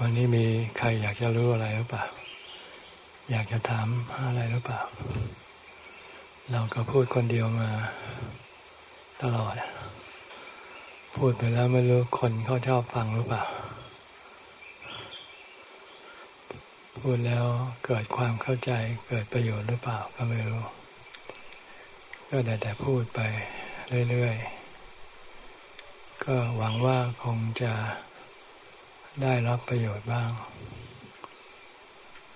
วันนี้มีใครอยากจะรู้อะไรหรือเปล่า อยากจะถามอะไรหรือเปล่า เราก็พูดคนเดียวมาตลอด พูดไปแล้วไม่รู้คนเขาชอบฟังหรือเปล่า พูดแล้วเกิดความเข้าใจเกิดประโยชน์หรือเปล่าก็ไม่รู้ ก็แต่แต่พูดไปเรื่อยๆ ก็หวังว่าคงจะ ได้รับประโยชน์บ้าง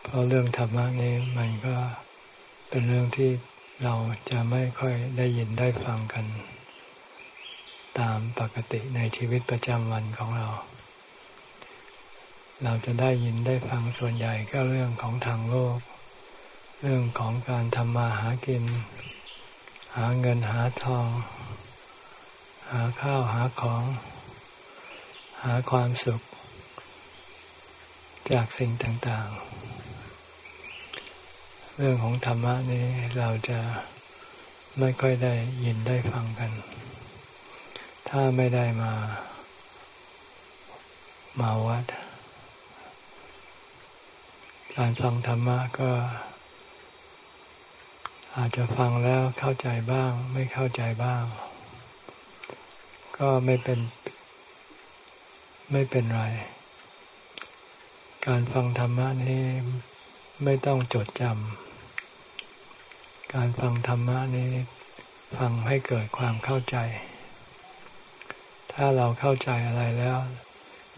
เพราะเรื่องธรรมะนี้มันก็เป็นเรื่องที่เราจะไม่ค่อยได้ยินได้ฟังกัน ตามปกติในชีวิตประจำวันของเรา เราจะได้ยินได้ฟังส่วนใหญ่ก็เรื่องของทางโลก เรื่องของการทำมาหากิน หาเงินหาทอง หาข้าวหาของ หาความสุข จากสิ่งต่าง ๆ เรื่องของธรรมะนี้เราจะไม่ค่อยได้ยินได้ฟังกัน ถ้าไม่ได้มามาวัด การฟังธรรมะก็ อาจจะฟังแล้วเข้าใจบ้าง ไม่เข้าใจบ้าง ก็ไม่เป็น ไม่เป็นไร การฟังธรรมะนี้ไม่ต้องจดจำ การฟังธรรมะนี้ฟังให้เกิดความเข้าใจ ถ้าเราเข้าใจอะไรแล้ว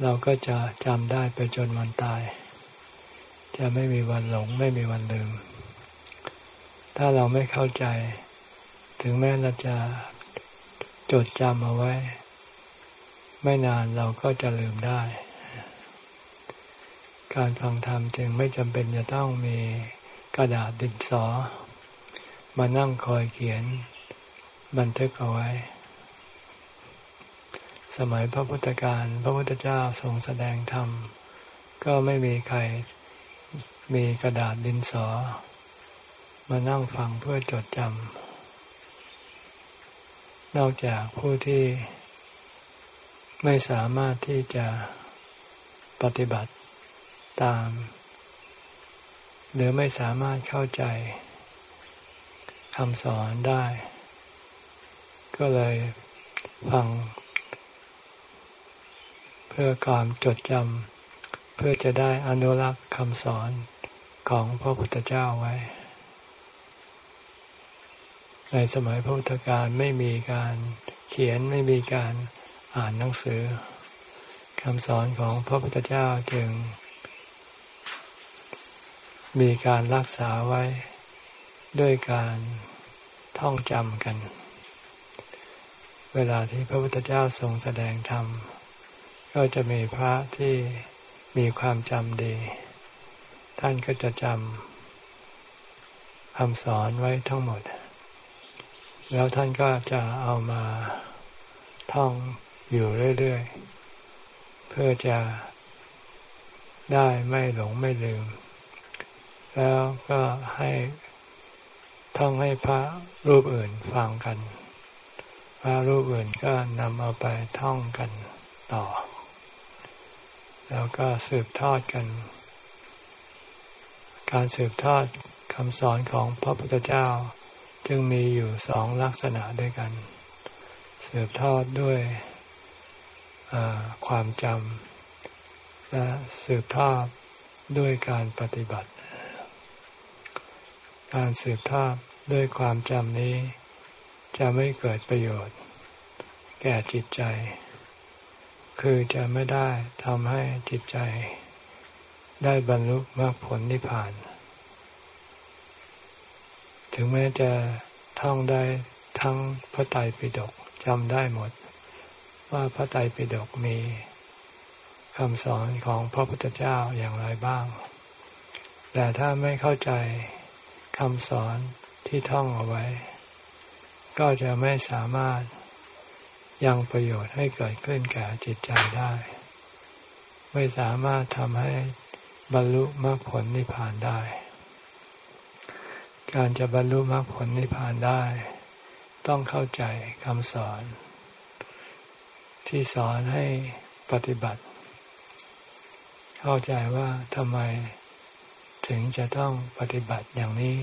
เราก็จะจำได้ไปจนวันตาย จะไม่มีวันหลงไม่มีวันลืม ถ้าเราไม่เข้าใจ ถึงแม้เราจะจดจำเอาไว้ ไม่นานเราก็จะลืมได้ การฟังธรรมจึงไม่จำเป็นจะต้องมีกระดาษดินสอ มานั่งคอยเขียน บันทึกเอาไว้ สมัยพระพุทธการพระพุทธเจ้าทรงแสดงธรรม ก็ไม่มีใครมีกระดาษดินสอ มานั่งฟังเพื่อจดจำนอกจากผู้ที่ไม่สามารถที่จะปฏิบัติ ตาม หรือไม่สามารถเข้าใจคำสอนได้ ก็เลยฟัง เพื่อความจดจำเพื่อจะได้อนุรักษ์คำสอนของพระพุทธเจ้าไว้ ในสมัยพระพุทธการไม่มีการเขียนไม่มีการอ่านหนังสือคำสอนของพระพุทธเจ้าจึง มีการรักษาไว้ด้วยการท่องจำกัน เวลาที่พระพุทธเจ้าทรงแสดงธรรม ก็จะมีพระที่มีความจำดี ท่านก็จะจำคำสอนไว้ทั้งหมด แล้วท่านก็จะเอามาท่องอยู่เรื่อย ๆ เพื่อจะได้ไม่หลงไม่ลืม แล้วก็ให้ท่องให้พระรูปอื่นฟังกัน พระรูปอื่นก็นำเอาไปท่องกันต่อ แล้วก็สืบทอดกัน การสืบทอดคำสอนของพระพุทธเจ้า จึงมีอยู่สองลักษณะด้วยกัน สืบทอดด้วยความจำและสืบทอดด้วยการปฏิบัติ การสืบทอดด้วยความจำนี้ จะไม่เกิดประโยชน์ แก่จิตใจ คือจะไม่ได้ทำให้จิตใจ ได้บรรลุมรรคผลนิพพาน ถึงแม้จะท่องได้ทั้งพระไตรปิฎกจำได้หมด ว่าพระไตรปิฎกมีคำสอนของพระพุทธเจ้าอย่างไรบ้าง แต่ถ้าไม่เข้าใจ คำสอนที่ท่องเอาไว้ ก็จะไม่สามารถยังประโยชน์ให้เกิดขึ้นแก่จิตใจได้ ไม่สามารถทำให้บรรลุมรรคผลนิพพานได้ การจะบรรลุมรรคผลนิพพานได้ ต้องเข้าใจคำสอน ที่สอนให้ปฏิบัติ เข้าใจว่าทำไม ถึงจะต้องปฏิบัติอย่างนี้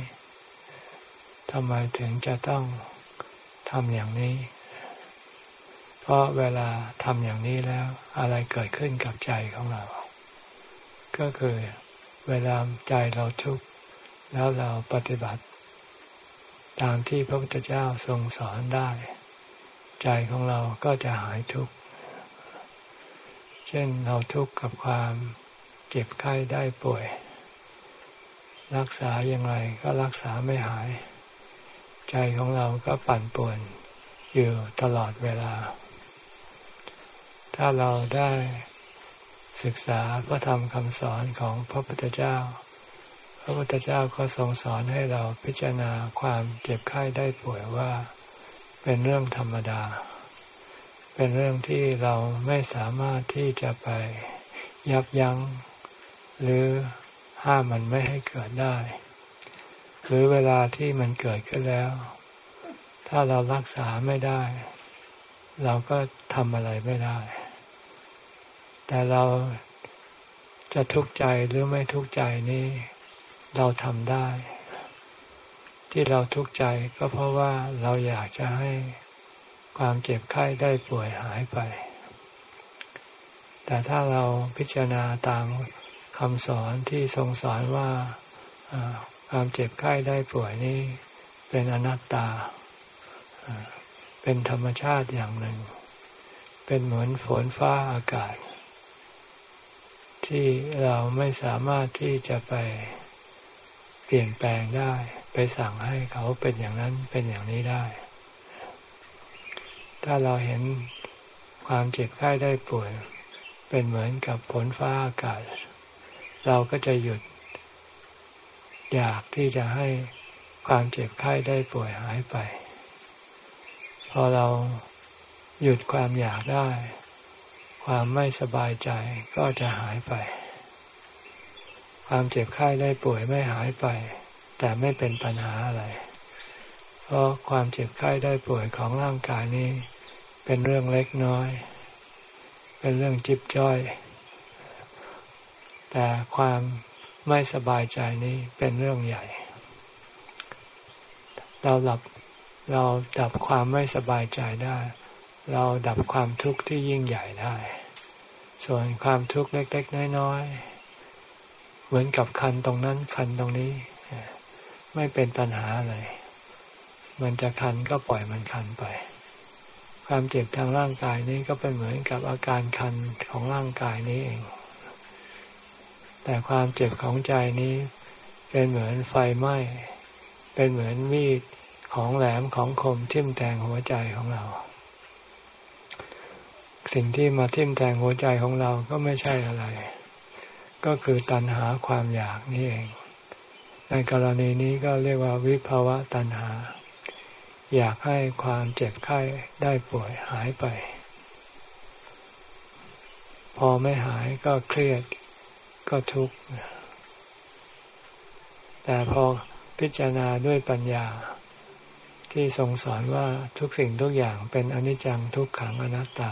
ทำไมถึงจะต้องทำอย่างนี้ เพราะเวลาทำอย่างนี้แล้ว อะไรเกิดขึ้นกับใจของเรา ก็คือเวลาใจเราทุกข์แล้วเราปฏิบัติ ตามที่พระพุทธเจ้าทรงสอนได้ ใจของเราก็จะหายทุกข์ เช่นเราทุกข์กับความเจ็บไข้ได้ป่วย รักษาอย่างไรก็รักษาไม่หาย ใจของเราก็ปั่นป่วนอยู่ตลอดเวลา ถ้าเราได้ศึกษาพระธรรมคำสอนของพระพุทธเจ้า พระพุทธเจ้าก็ทรงสอนให้เราพิจารณาความเจ็บไข้ได้ป่วยว่า เป็นเรื่องธรรมดา เป็นเรื่องที่เราไม่สามารถที่จะไปยับยัง้งหรือ ห้ามมันไม่ให้เกิดได้ หรือเวลาที่มันเกิดขึ้นแล้ว ถ้าเรารักษาไม่ได้ เราก็ทำอะไรไม่ได้ แต่เราจะทุกข์ใจหรือไม่ทุกข์ใจนี้เราทำได้ ที่เราทุกข์ใจก็เพราะว่าเราอยากจะให้ความเจ็บไข้ได้ป่วยหายไป แต่ถ้าเราพิจารณาตาม คำสอนที่ทรงสอนว่าความเจ็บไข้ได้ป่วยนี้ เป็นอนัตตา เป็นธรรมชาติอย่างหนึ่ง เป็นเหมือนฝนฟ้าอากาศ ที่เราไม่สามารถที่จะไปเปลี่ยนแปลงได้ ไปสั่งให้เขาเป็นอย่างนั้นเป็นอย่างนี้ได้ ถ้าเราเห็นความเจ็บไข้ได้ป่วย เป็นเหมือนกับฝนฟ้าอากาศ เราก็จะหยุด อยากที่จะให้ความเจ็บไข้ได้ป่วยหายไป พอเราหยุดความอยากได้ ความไม่สบายใจก็จะหายไป ความเจ็บไข้ได้ป่วยไม่หายไป แต่ไม่เป็นปัญหาอะไร เพราะความเจ็บไข้ได้ป่วยของร่างกายนี้ เป็นเรื่องเล็กน้อย เป็นเรื่องจิบจ้อย แต่ความไม่สบายใจนี้เป็นเรื่องใหญ่ เราหลับเราดับความไม่สบายใจได้ เราดับความทุกข์ที่ยิ่งใหญ่ได้ ส่วนความทุกข์เล็กๆน้อยๆ เหมือนกับคันตรงนั้นคันตรงนี้ ไม่เป็นปัญหาอะไร มันจะคันก็ปล่อยมันคันไป ความเจ็บทางร่างกายนี้ก็เป็นเหมือนกับอาการคันของร่างกายนี้เอง แต่ความเจ็บของใจนี้ เป็นเหมือนไฟไหม้ เป็นเหมือนมีดของแหลมของคมทิ่มแทงหัวใจของเรา สิ่งที่มาทิ่มแทงหัวใจของเราก็ไม่ใช่อะไร ก็คือตัณหาความอยากนี่เอง ในกรณีนี้ก็เรียกว่าวิภาวะตัณหา อยากให้ความเจ็บไข้ได้ป่วยหายไป พอไม่หายก็เครียด ก็ทุกข์ แต่พอพิจารณาด้วยปัญญา ที่ทรงสอนว่าทุกสิ่งทุกอย่างเป็นอนิจจังทุกขังอนัตตา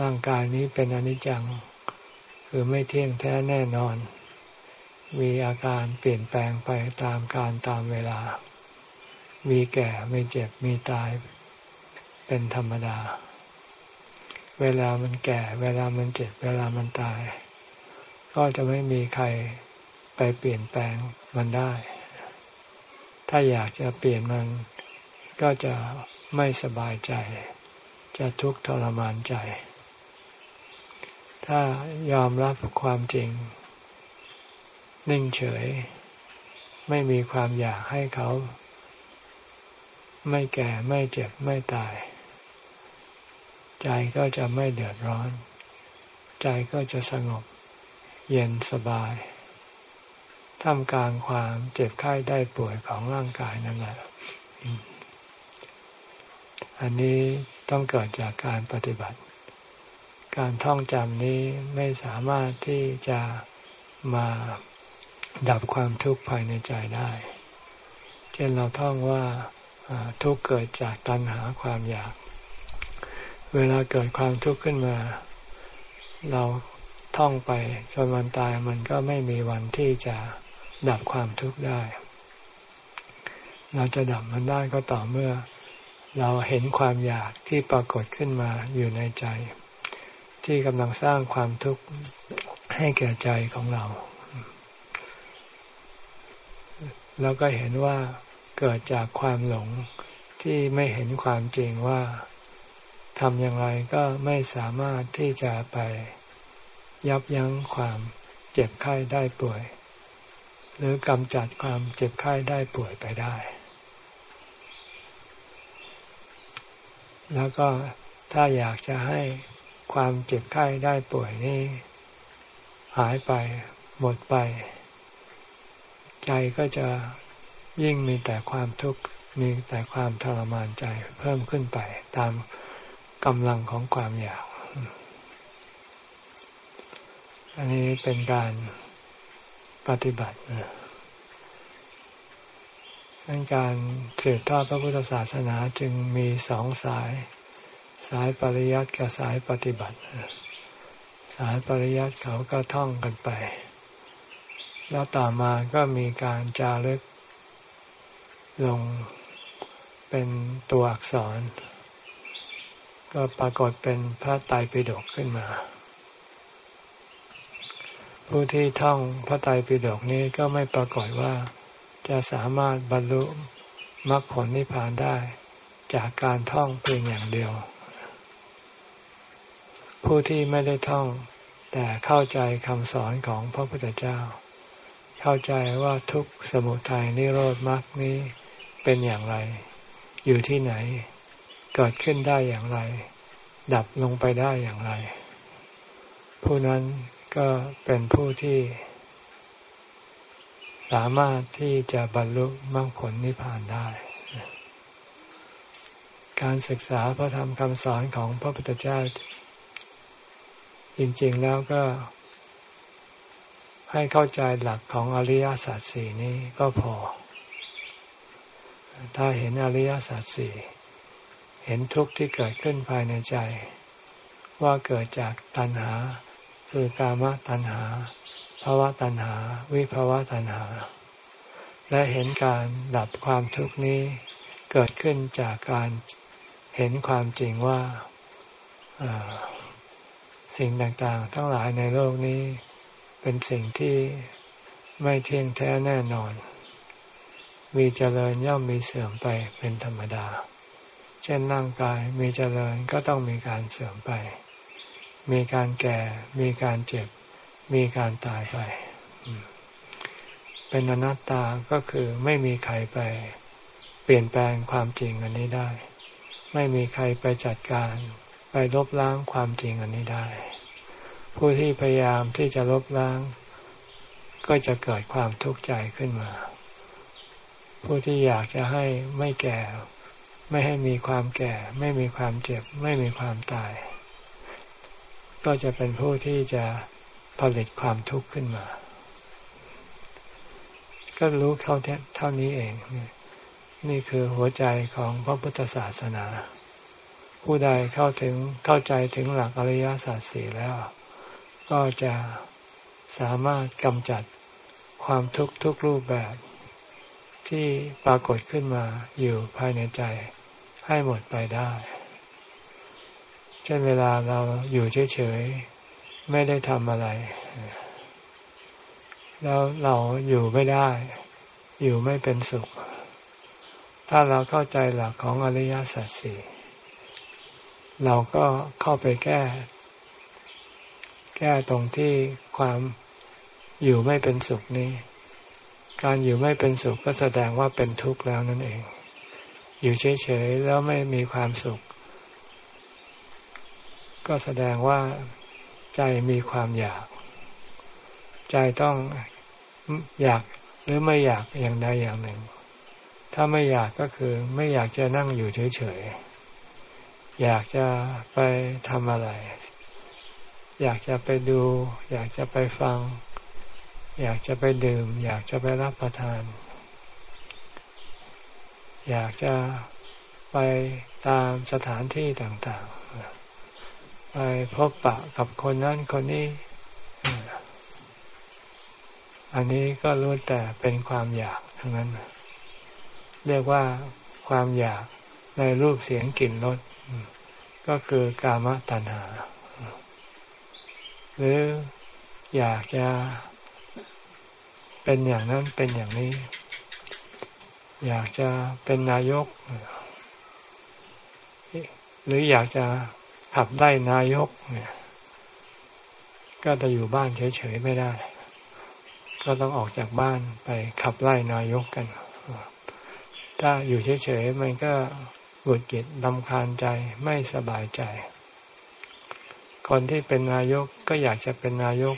ร่างกายนี้เป็นอนิจจัง คือไม่เที่ยงแท้แน่นอน มีอาการเปลี่ยนแปลงไปตามการตามเวลา มีแก่มีเจ็บมีตาย เป็นธรรมดา เวลามันแก่ เวลามันเจ็บ เวลามันตาย ก็จะไม่มีใครไปเปลี่ยนแปลงมันได้ ถ้าอยากจะเปลี่ยนมันก็จะไม่สบายใจ จะทุกข์ทรมานใจ ถ้ายอมรับความจริง นิ่งเฉย ไม่มีความอยากให้เขา ไม่แก่ไม่เจ็บไม่ตาย ใจก็จะไม่เดือดร้อน ใจก็จะสงบ เย็นสบายท่ามกลางความเจ็บไข้ได้ป่วยของร่างกายนั่นแหละ อันนี้ต้องเกิดจากการปฏิบัติ การท่องจำนี้ไม่สามารถที่จะมาดับความทุกข์ภายในใจได้ เช่นเราท่องว่าทุกข์เกิดจากตัณหาความอยาก เวลาเกิดความทุกข์ขึ้นมา เรา ท่องไปจนวันตายมันก็ไม่มีวันที่จะดับความทุกข์ได้ เราจะดับมันได้ก็ต่อเมื่อ เราเห็นความอยากที่ปรากฏขึ้นมาอยู่ในใจ ที่กำลังสร้างความทุกข์ให้แก่ใจของเรา แล้วก็เห็นว่าเกิดจากความหลงที่ไม่เห็นความจริงว่าทำอย่างไรก็ไม่สามารถที่จะไป ยับยั้งความเจ็บไข้ได้ป่วย หรือกำจัดความเจ็บไข้ได้ป่วยไปได้ แล้วก็ถ้าอยากจะให้ความเจ็บไข้ได้ป่วยนี้หายไปหมดไป ใจก็จะยิ่งมีแต่ความทุกข์มีแต่ความทรมานใจเพิ่มขึ้นไปตามกำลังของความอยาก อันนี้เป็นการปฏิบัติดังการสืบทอดพระพุทธศาสนาจึงมีสองสาย สายปริยัติกับสายปฏิบัติ สายปริยัติเขาก็ท่องกันไป แล้วต่อมาก็มีการจารึกลงเป็นตัวอักษร ก็ปรากฏเป็นพระไตรปิฎกขึ้นมา ผู้ที่ท่องพระไตรปิฎกนี้ก็ไม่ปรากฏว่าจะสามารถบรรลุมรรคผลนิพพานได้ จากการท่องเพียงอย่างเดียว ผู้ที่ไม่ได้ท่อง แต่เข้าใจคำสอนของพระพุทธเจ้า เข้าใจว่าทุกสมุทัยนิโรธมรรคนี้เป็นอย่างไร อยู่ที่ไหน เกิดขึ้นได้อย่างไร ดับลงไปได้อย่างไร ผู้นั้น ก็เป็นผู้ที่ สามารถที่จะบรรลุมรรคผลนิพพานได้ การศึกษาพระธรรมคำสอนของพระพุทธเจ้า จริง ๆแล้วก็ ให้เข้าใจหลักของอริยสัจสี่นี้ก็พอ ถ้าเห็นอริยสัจสี่เห็นทุกข์ที่เกิดขึ้นภายในใจ ว่าเกิดจากตัณหา คือกามตัณหาภาวะตัณหา วิภาวะตัณหา และเห็นการดับความทุกข์นี้เกิดขึ้นจากการเห็นความจริงว่าสิ่งต่างๆ ทั้งหลายในโลกนี้ เป็นสิ่งที่ไม่เที่ยงแท้แน่นอน มีเจริญย่อมมีเสื่อมไปเป็นธรรมดา เช่นร่างกายมีเจริญก็ต้องมีการเสื่อมไป มีการแก่ มีการเจ็บ มีการตายไป เป็นอนัตตาก็คือไม่มีใครไป เปลี่ยนแปลงความจริงอันนี้ได้ ไม่มีใครไปจัดการไปลบล้างความจริงอันนี้ได้ ผู้ที่พยายามที่จะลบล้าง ก็จะเกิดความทุกข์ใจขึ้นมา ผู้ที่อยากจะให้ไม่แก่ ไม่ให้มีความแก่ ไม่มีความเจ็บ ไม่มีความตาย ก็จะเป็นผู้ที่จะผลิตความทุกข์ขึ้นมา ก็รู้เท่าเท่านี้เอง นี่คือหัวใจของพระพุทธศาสนา ผู้ใดเข้าถึงเข้าใจถึงหลักอริยสัจสี่แล้ว ก็จะสามารถกำจัดความทุกข์ทุกรูปแบบ ที่ปรากฏขึ้นมาอยู่ภายในใจให้หมดไปได้ เช่นเวลาเราอยู่เฉยๆไม่ได้ทำอะไร แล้วเราอยู่ไม่ได้ อยู่ไม่เป็นสุข ถ้าเราเข้าใจหลักของอริยสัจสี่เราก็เข้าไปแก้ แก้ตรงที่ความอยู่ไม่เป็นสุขนี้ การอยู่ไม่เป็นสุขก็แสดงว่าเป็นทุกข์แล้วนั่นเอง อยู่เฉยๆแล้วไม่มีความสุข ก็แสดงว่าใจมีความอยาก ใจต้องอยากหรือไม่อยากอย่างใดอย่างหนึ่ง ถ้าไม่อยากก็คือไม่อยากจะนั่งอยู่เฉยๆ อยากจะไปทำอะไร อยากจะไปดู อยากจะไปฟัง อยากจะไปดื่ม อยากจะไปรับประทาน อยากจะไปตามสถานที่ต่างๆ ไปพบปะกับคนนั้นคนนี้ อันนี้ก็รู้แต่เป็นความอยากทั้งนั้น เรียกว่าความอยากในรูปเสียงกลิ่นรสก็คือกามตัณหา หรืออยากจะเป็นอย่างนั้นเป็นอย่างนี้ อยากจะเป็นนายก หรืออยากจะ ขับได้นายกเนี่ย ก็จะอยู่บ้านเฉยๆไม่ได้ ก็ต้องออกจากบ้านไปขับไล่นายกกัน ถ้าอยู่เฉยๆมันก็หงุดหงิดลำคาญใจไม่สบายใจ คนที่เป็นนายกก็อยากจะเป็นนายก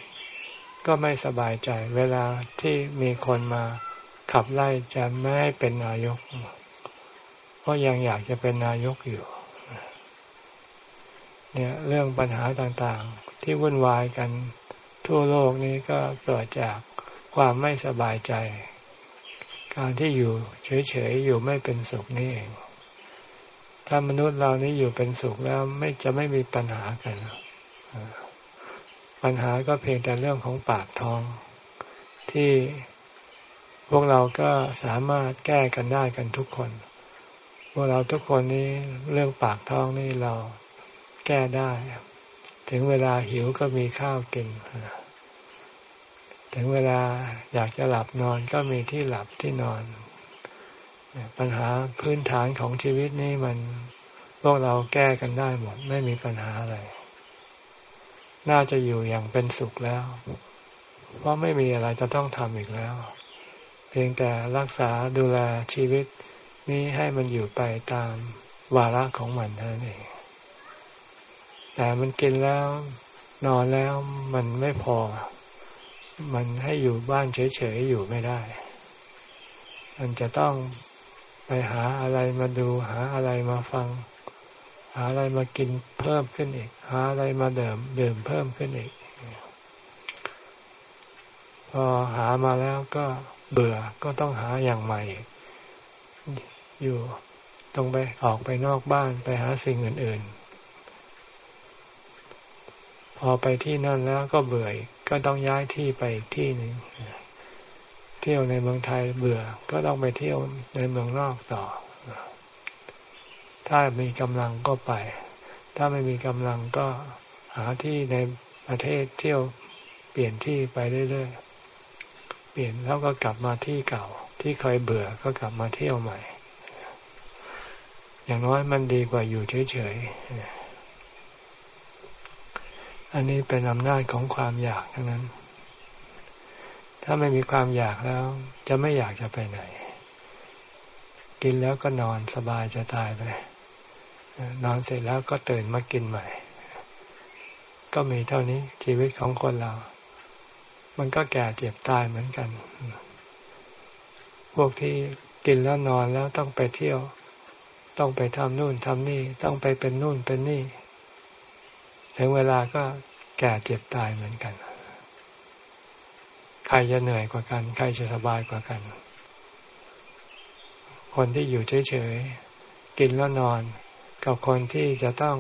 ก็ไม่สบายใจ เวลาที่มีคนมาขับไล่จะไม่ให้เป็นนายก เพราะยังอยากจะเป็นนายกอยู่ เนี่ยเรื่องปัญหาต่างๆ ที่วุ่นวายกันทั่วโลกนี้ก็เกิดจากความไม่สบายใจ การที่อยู่เฉยๆอยู่ไม่เป็นสุขนี่เอง ถ้ามนุษย์เรานี้อยู่เป็นสุขแล้วไม่จะไม่มีปัญหากัน ปัญหาก็เพียงแต่เรื่องของปากท้อง ที่พวกเราก็สามารถแก้กันได้กันทุกคน พวกเราทุกคนนี้เรื่องปากท้องนี่เรา แก้ได้ ถึงเวลาหิวก็มีข้าวกิน ถึงเวลาอยากจะหลับนอนก็มีที่หลับที่นอน ปัญหาพื้นฐานของชีวิตนี่มันพวกเราแก้กันได้หมด ไม่มีปัญหาอะไร น่าจะอยู่อย่างเป็นสุขแล้ว เพราะไม่มีอะไรจะต้องทำอีกแล้ว เพียงแต่รักษาดูแลชีวิตนี้ให้มันอยู่ไปตามวาระของมันเท่านั้นเอง แต่มันกินแล้ว นอนแล้วมันไม่พอ มันให้อยู่บ้านเฉยๆอยู่ไม่ได้ มันจะต้องไปหาอะไรมาดู หาอะไรมาฟัง หาอะไรมากินเพิ่มขึ้นอีก หาอะไรมาเดิมเดื่มเพิ่มขึ้นอีก พอหามาแล้วก็เบื่อก็ต้องหาอย่างใหม่ อยู่ต้องไปออกไปนอกบ้านไปหาสิ่งอื่น ๆ พอไปที่นั่นแล้วก็เบื่อก็ต้องย้ายที่ไปอีกที่หนึ่งเที่ยวในเมืองไทยเบื่อ ก็ต้องไปเที่ยวในเมืองนอกต่อ ถ้ามีกำลังก็ไป ถ้าไม่มีกำลังก็หาที่ในประเทศเที่ยวเปลี่ยนที่ไปเรื่อยๆ เปลี่ยนแล้วก็กลับมาที่เก่า ที่เคยเบื่อก็กลับมาเที่ยวใหม่ อย่างน้อยมันดีกว่าอยู่เฉยๆ อันนี้เป็นอำนาจของความอยากทั้งนั้น ถ้าไม่มีความอยากแล้ว จะไม่อยากจะไปไหน กินแล้วก็นอนสบายจะตายไป นอนเสร็จแล้วก็ตื่นมากินใหม่ ก็มีเท่านี้ชีวิตของคนเรา มันก็แก่เจ็บตายเหมือนกัน พวกที่กินแล้วนอนแล้วต้องไปเที่ยว ต้องไปทำนู่นทำนี่ ต้องไปเป็นนู่นเป็นนี่ ถึงเวลาก็แก่เจ็บตายเหมือนกัน ใครจะเหนื่อยกว่ากัน ใครจะสบายกว่ากัน คนที่อยู่เฉยๆ กินแล้วนอน กับคนที่จะต้อง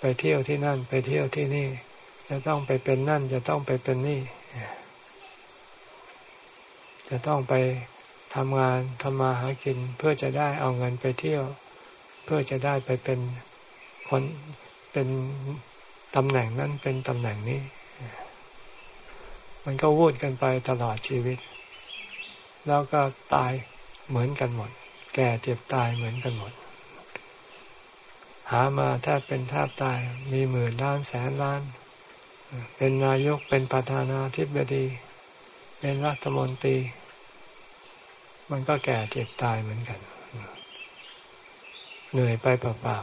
ไปเที่ยวที่นั่น ไปเที่ยวที่นี่ จะต้องไปเป็นนั่น จะต้องไปเป็นนี่ จะต้องไปทำงานทำมาหากินเพื่อจะได้เอาเงินไปเที่ยว เพื่อจะได้ไปเป็นคนเป็น ตำแหน่งนั้นเป็นตำแหน่งนี้ มันก็วุ่นกันไปตลอดชีวิต แล้วก็ตายเหมือนกันหมด แก่เจ็บตายเหมือนกันหมด หามาแทบเป็นแทบตายมีหมื่นล้านแสนล้าน เป็นนายกเป็นประธานาธิบดี เป็นรัฐมนตรี มันก็แก่เจ็บตายเหมือนกัน เหนื่อยไปเปล่า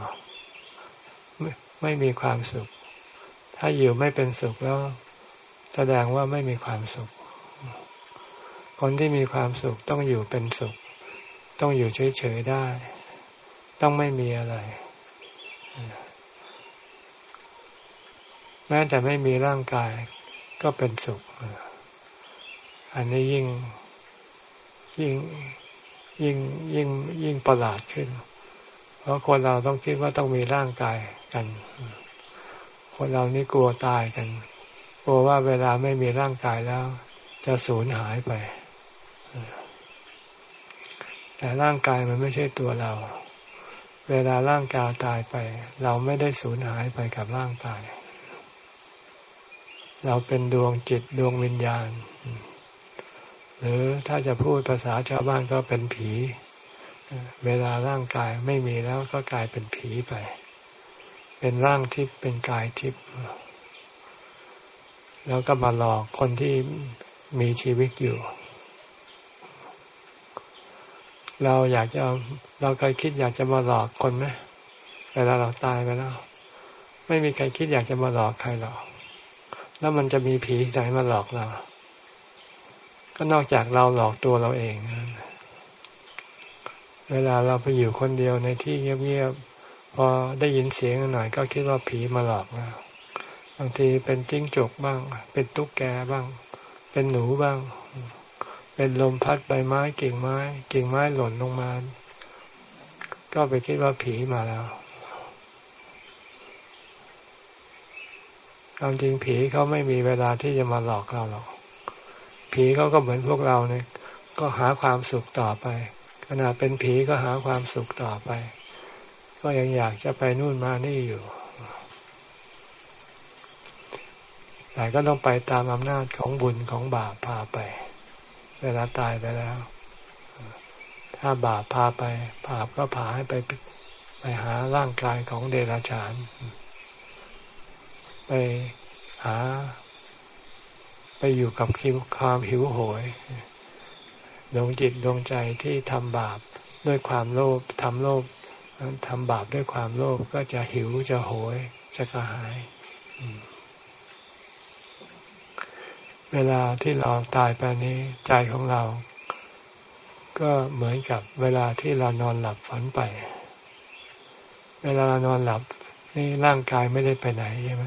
ๆไม่ไม่มีความสุข ถ้าอยู่ไม่เป็นสุขแล้ว แสดงว่าไม่มีความสุข คนที่มีความสุขต้องอยู่เป็นสุข ต้องอยู่เฉยๆได้ ต้องไม่มีอะไร แม้แต่ไม่มีร่างกายก็เป็นสุข อันนี้ยิ่งยิ่งยิ่งยิ่งยิ่งประหลาดขึ้น เพราะคนเราต้องคิดว่าต้องมีร่างกายกัน คนเรานี่กลัวตายกัน กลัวว่าเวลาไม่มีร่างกายแล้ว จะสูญหายไป แต่ร่างกายมันไม่ใช่ตัวเรา เวลาร่างกายตายไป เราไม่ได้สูญหายไปกับร่างกาย เราเป็นดวงจิตดวงวิญญาณ หรือถ้าจะพูดภาษาชาวบ้านก็เป็นผี เวลาร่างกายไม่มีแล้วก็กลายเป็นผีไป เป็นร่างทิพย์เป็นกายทิพย์แล้วก็มาหลอกคนที่มีชีวิตอยู่ เราอยากจะเราเคยคิดอยากจะมาหลอกคนไหมเวลาเราตายไปแล้ว ไม่มีใครคิดอยากจะมาหลอกใครหรอก แล้วมันจะมีผีไหนมาหลอกเรา ก็นอกจากเราหลอกตัวเราเอง เวลาเราไปอยู่คนเดียวในที่เงียบๆ พอได้ยินเสียงหน่อยก็คิดว่าผีมาหลอกเราบางทีเป็นจิ้งจกบ้าง เป็นตุ๊กแกบ้าง เป็นหนูบ้าง เป็นลมพัดใบไม้กิ่งไม้ กิ่งไม้หล่นลงมา ก็ไปคิดว่าผีมาแล้วความจริงผีเขาไม่มีเวลาที่จะมาหลอกเราหรอก ผีเขาก็เหมือนพวกเราเนี่ย ก็หาความสุขต่อไป ขณะเป็นผีก็หาความสุขต่อไป ก็ยังอยากจะไปนู่นมานี่อยู่แต่ก็ต้องไปตามอำนาจของบุญของบาปพาไป เวลาตายไปแล้ว ถ้าบาปพาไปบาปก็พาให้ไปไปหาร่างกายของเดรัจฉาน ไปหา ไปอยู่กับความหิวโหยดวงจิตดวงใจที่ทำบาปด้วยความโลภทำโลภ ทำบาปด้วยความโลภก็จะหิวจะโหยจะกระหาย เวลาที่เราตายไปนี้ใจของเรา ก็เหมือนกับเวลาที่เรานอนหลับฝันไป เวลาเรานอนหลับ นี่ร่างกายไม่ได้ไปไหนใช่ไหม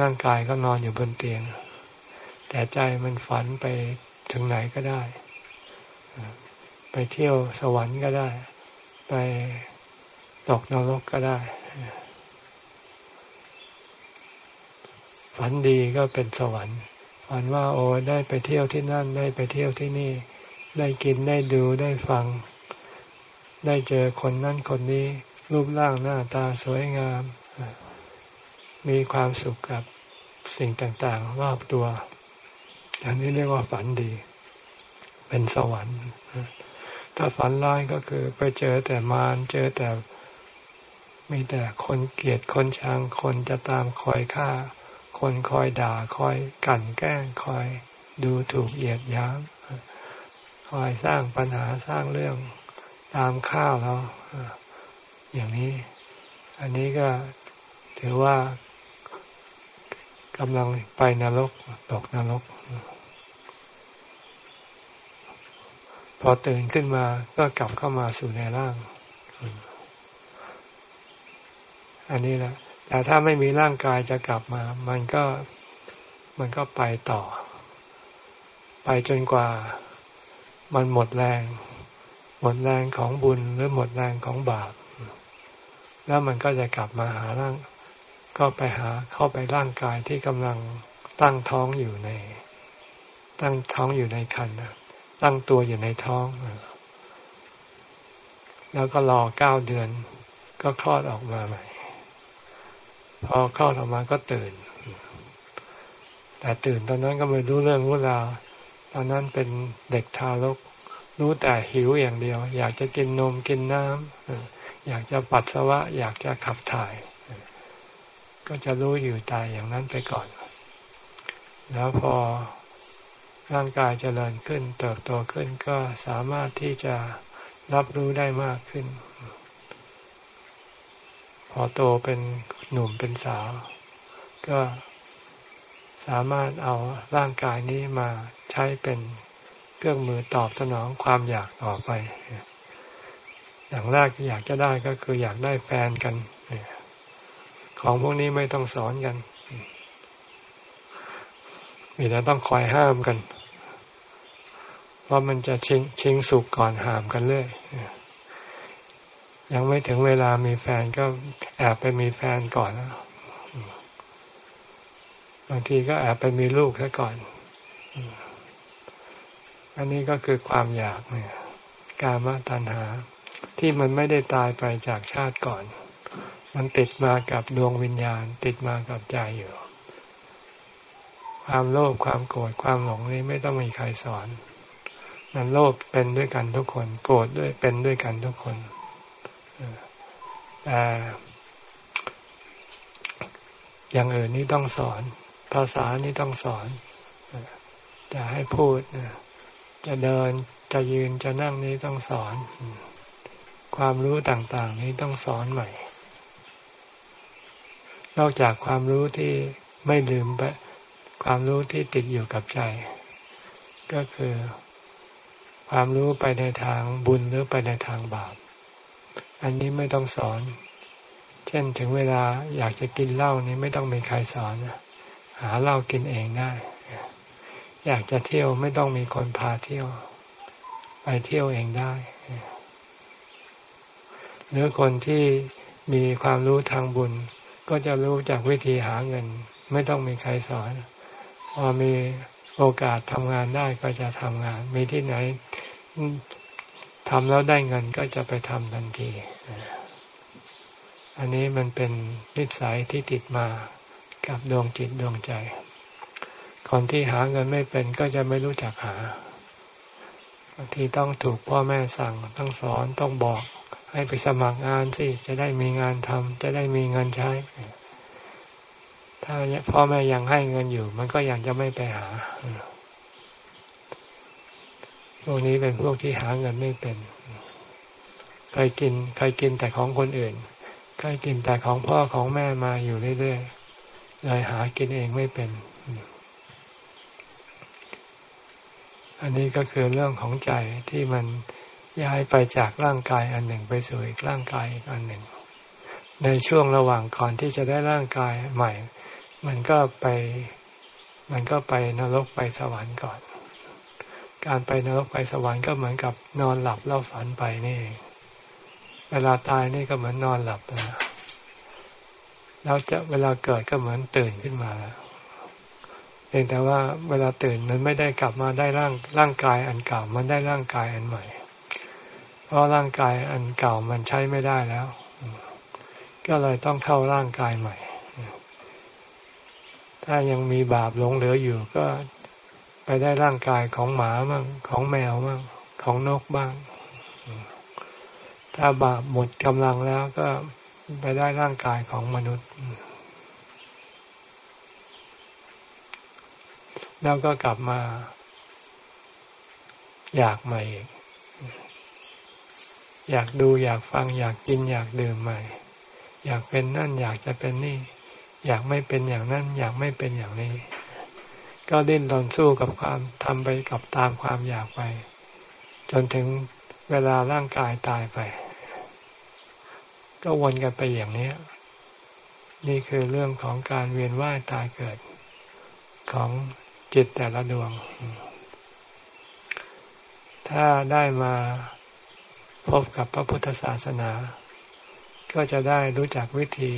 ร่างกายก็นอนอยู่บนเตียง แต่ใจมันฝันไปถึงไหนก็ได้ ไปเที่ยวสวรรค์ก็ได้ ไป ตกนรกก็ได้ ฝันดีก็เป็นสวรรค์ ฝันว่าโอ้ได้ไปเที่ยวที่นั่น ได้ไปเที่ยวที่นี่ ได้กินได้ดูได้ฟัง ได้เจอคนนั่นคนนี้ รูปร่างหน้าตาสวยงาม มีความสุขกับสิ่งต่างๆ รอบตัว อันนี้เรียกว่าฝันดี เป็นสวรรค์ถ้าฝันร้ายก็คือไปเจอแต่มารเจอแต่ มีแต่คนเกลียดคนชังคนจะตามคอยฆ่า คนคอยด่าคอยกั่นแกล้งคอยดูถูกเหยียดย้ำคอยสร้างปัญหาสร้างเรื่องตามข้าวเราอย่างนี้ อันนี้ก็ถือว่ากำลังไปนรกตกนรก พอตื่นขึ้นมาก็กลับเข้ามาสู่ในร่าง อันนี้แหละแต่ถ้าไม่มีร่างกายจะกลับมา มันก็มันก็ไปต่อ ไปจนกว่า มันหมดแรง หมดแรงของบุญหรือหมดแรงของบาป แล้วมันก็จะกลับมาหาร่าง ก็ไปหาเข้าไปร่างกายที่กำลังตั้งท้องอยู่ใน ตั้งท้องอยู่ในคันตั้งตัวอยู่ในท้อง แล้วก็รอเก้าเดือน ก็คลอดออกมาใหม่ พอเข้าออกมาก็ตื่น แต่ตื่นตอนนั้นก็ไม่รู้เรื่องรู้ราวตอนนั้นเป็นเด็กทารก รู้แต่หิวอย่างเดียว อยากจะกินนมกินน้ำอยากจะปัสสาวะ อยากจะขับถ่าย ก็จะรู้อยู่ตายอย่างนั้นไปก่อน แล้วพอร่างกายจเจริญขึ้น เติบโตขึ้นก็สามารถที่จะรับรู้ได้มากขึ้น พอโตเป็นหนุ่มเป็นสาว ก็สามารถเอาร่างกายนี้มาใช้เป็นเครื่องมือตอบสนองความอยากต่อไป อย่างแรกที่อยากจะได้ก็คืออยากได้แฟนกัน ของพวกนี้ไม่ต้องสอนกัน มีแต่ต้องคอยห้ามกัน เพราะมันจะชิงชิงสุกก่อนห้ามกันเรื่อย ยังไม่ถึงเวลามีแฟนก็แอบไปมีแฟนก่อนแล้วบางทีก็แอบไปมีลูกซะก่อน อันนี้ก็คือความอยากเนี่ยกามตัณหา ที่มันไม่ได้ตายไปจากชาติก่อน มันติดมากับดวงวิญญาณ ติดมากับใจอยู่ ความโลภความโกรธความหลงนี้ไม่ต้องมีใครสอน มันโลภเป็นด้วยกันทุกคน โกรธด้วยเป็นด้วยกันทุกคน อย่างอื่นนี่ต้องสอน ภาษานี่ต้องสอนจะให้พูดจะเดินจะยืนจะนั่งนี้ต้องสอน ความรู้ต่างๆ นี้ต้องสอนใหม่ นอกจากความรู้ที่ไม่ลืมไปความรู้ที่ติดอยู่กับใจ ก็คือ ความรู้ไปในทางบุญหรือไปในทางบาป อันนี้ไม่ต้องสอน เช่นถึงเวลาอยากจะกินเหล้านี้ไม่ต้องมีใครสอนหาเหล้ากินเองได้ อยากจะเที่ยวไม่ต้องมีคนพาเที่ยว ไปเที่ยวเองได้หรือคนที่มีความรู้ทางบุญ ก็จะรู้จากวิธีหาเงิน ไม่ต้องมีใครสอน พอมีโอกาสทำงานได้ก็จะทำงาน มีที่ไหน ทำแล้วได้เงินก็จะไปทำทันที อันนี้มันเป็นนิสัยที่ติดมากับดวงจิตดวงใจ คนที่หาเงินไม่เป็นก็จะไม่รู้จักหาบางทีต้องถูกพ่อแม่สั่งต้องสอนต้องบอกให้ไปสมัครงานสิจะได้มีงานทำจะได้มีเงินใช้ ถ้าพ่อแม่ยังให้เงินอยู่ มันก็ยังจะไม่ไปหา วกนี้เป็นพวกที่หาเงินไม่เป็นเคยกินเคยกินแต่ของคนอื่นเคยกินแต่ของพ่อของแม่มาอยู่เรื่อยๆเลยหากินเองไม่เป็น อันนี้ก็คือเรื่องของใจที่มันย้ายไปจากร่างกายอันหนึ่งไปสู่อีกร่างกายอีกอันหนึ่ง ในช่วงระหว่างก่อนที่จะได้ร่างกายใหม่ มันก็ไป มันก็ไปนรกไปสวรรค์ก่อน การไปนรกไปสวรรค์ก็เหมือนกับนอนหลับแล้วฝันไปนี่เวลาตายนี่ก็เหมือนนอนหลับนะแล้วจะเวลาเกิดก็เหมือนตื่นขึ้นมาเพียงแต่ว่าเวลาตื่นมันไม่ได้กลับมาได้ร่างร่างกายอันเก่า มันได้ร่างกายอันใหม่ เพราะร่างกายอันเก่ามันใช้ไม่ได้แล้ว ก็เลยต้องเข้าร่างกายใหม่ ถ้ายังมีบาปหลงเหลืออยู่ ก็ ไปได้ร่างกายของหมาบ้างของแมวบ้างของนกบ้าง ถ้าบาปหมดกำลังแล้วก็ไปได้ร่างกายของมนุษย์ แล้วก็กลับมา อยากใหม่อีกอยากดูอยากฟังอยากกินอยากดื่มใหม่ อยากเป็นนั่น อยากจะเป็นนี่ อยากไม่เป็นอย่างนั้น อยากไม่เป็นอย่างนี้ ก็ดิ้นรนสู้กับความทำไปกับตามความอยากไป จนถึงเวลาร่างกายตายไป ก็วนกันไปอย่างนี้ นี่คือเรื่องของการเวียนว่ายตายเกิด ของจิตแต่ละดวง ถ้าได้มาพบกับพระพุทธศาสนา ก็จะได้รู้จักวิธี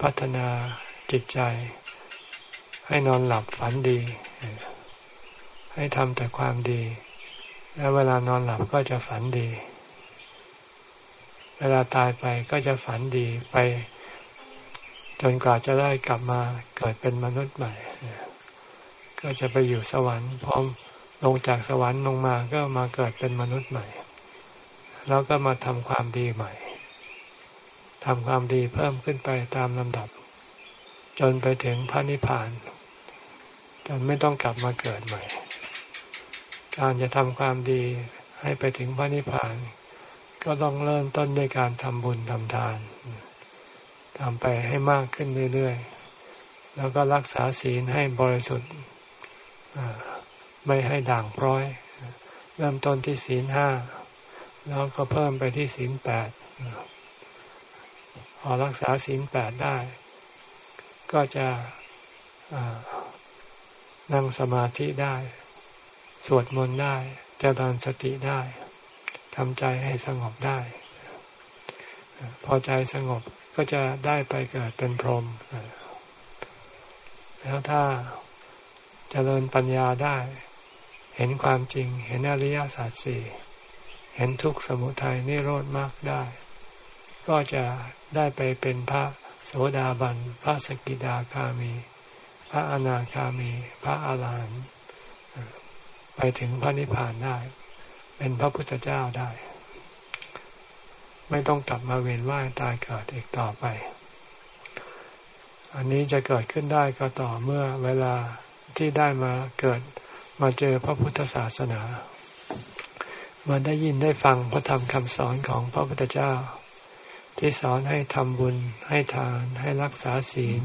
พัฒนาจิตใจ ให้นอนหลับฝันดี ให้ทำแต่ความดี แล้วเวลานอนหลับก็จะฝันดี เวลาตายไปก็จะฝันดีไป จนกว่าจะได้กลับมาเกิดเป็นมนุษย์ใหม่ ก็จะไปอยู่สวรรค์พร้อมลงจากสวรรค์ลงมาก็มาเกิดเป็นมนุษย์ใหม่ แล้วก็มาทำความดีใหม่ทำความดีเพิ่มขึ้นไปตามลำดับ จนไปถึงพระนิพพาน จนไม่ต้องกลับมาเกิดใหม่ การจะทำความดีให้ไปถึงพระนิพพาน ก็ต้องเริ่มต้นด้วยการทำบุญทำทานทำไปให้มากขึ้นเรื่อยๆ แล้วก็รักษาศีลให้บริสุทธิ์ไม่ให้ด่างพร้อย เริ่มต้นที่ศีลห้า แล้วก็เพิ่มไปที่ศีลแปดพอรักษาศีลแปดได้ ก็จะ นั่งสมาธิได้ สวดมนต์ได้เจริญสติได้ทำใจให้สงบได้ พอใจสงบก็จะได้ไปเกิดเป็นพรหมแล้วถ้าเจริญปัญญาได้ เห็นความจริง เห็นอริยสัจสี่เห็นทุกข์สมุทัยนิโรธมากได้ ก็จะได้ไปเป็นพระโสดาบัน พระสกิดาคามี พระอนาคามี พระอาหารหันต์ไปถึงพระนิพพานได้ เป็นพระพุทธเจ้าได้ ไม่ต้องกลับมาเวียนว่ายตายเกิดอีกต่อไป อันนี้จะเกิดขึ้นได้ก็ต่อเมื่อเวลาที่ได้มาเกิดมาเจอพระพุทธศาสนามาได้ยินได้ฟังพระธรรมคำสอนของพระพุทธเจ้า ที่สอนให้ทำบุญให้ทานให้รักษาศีล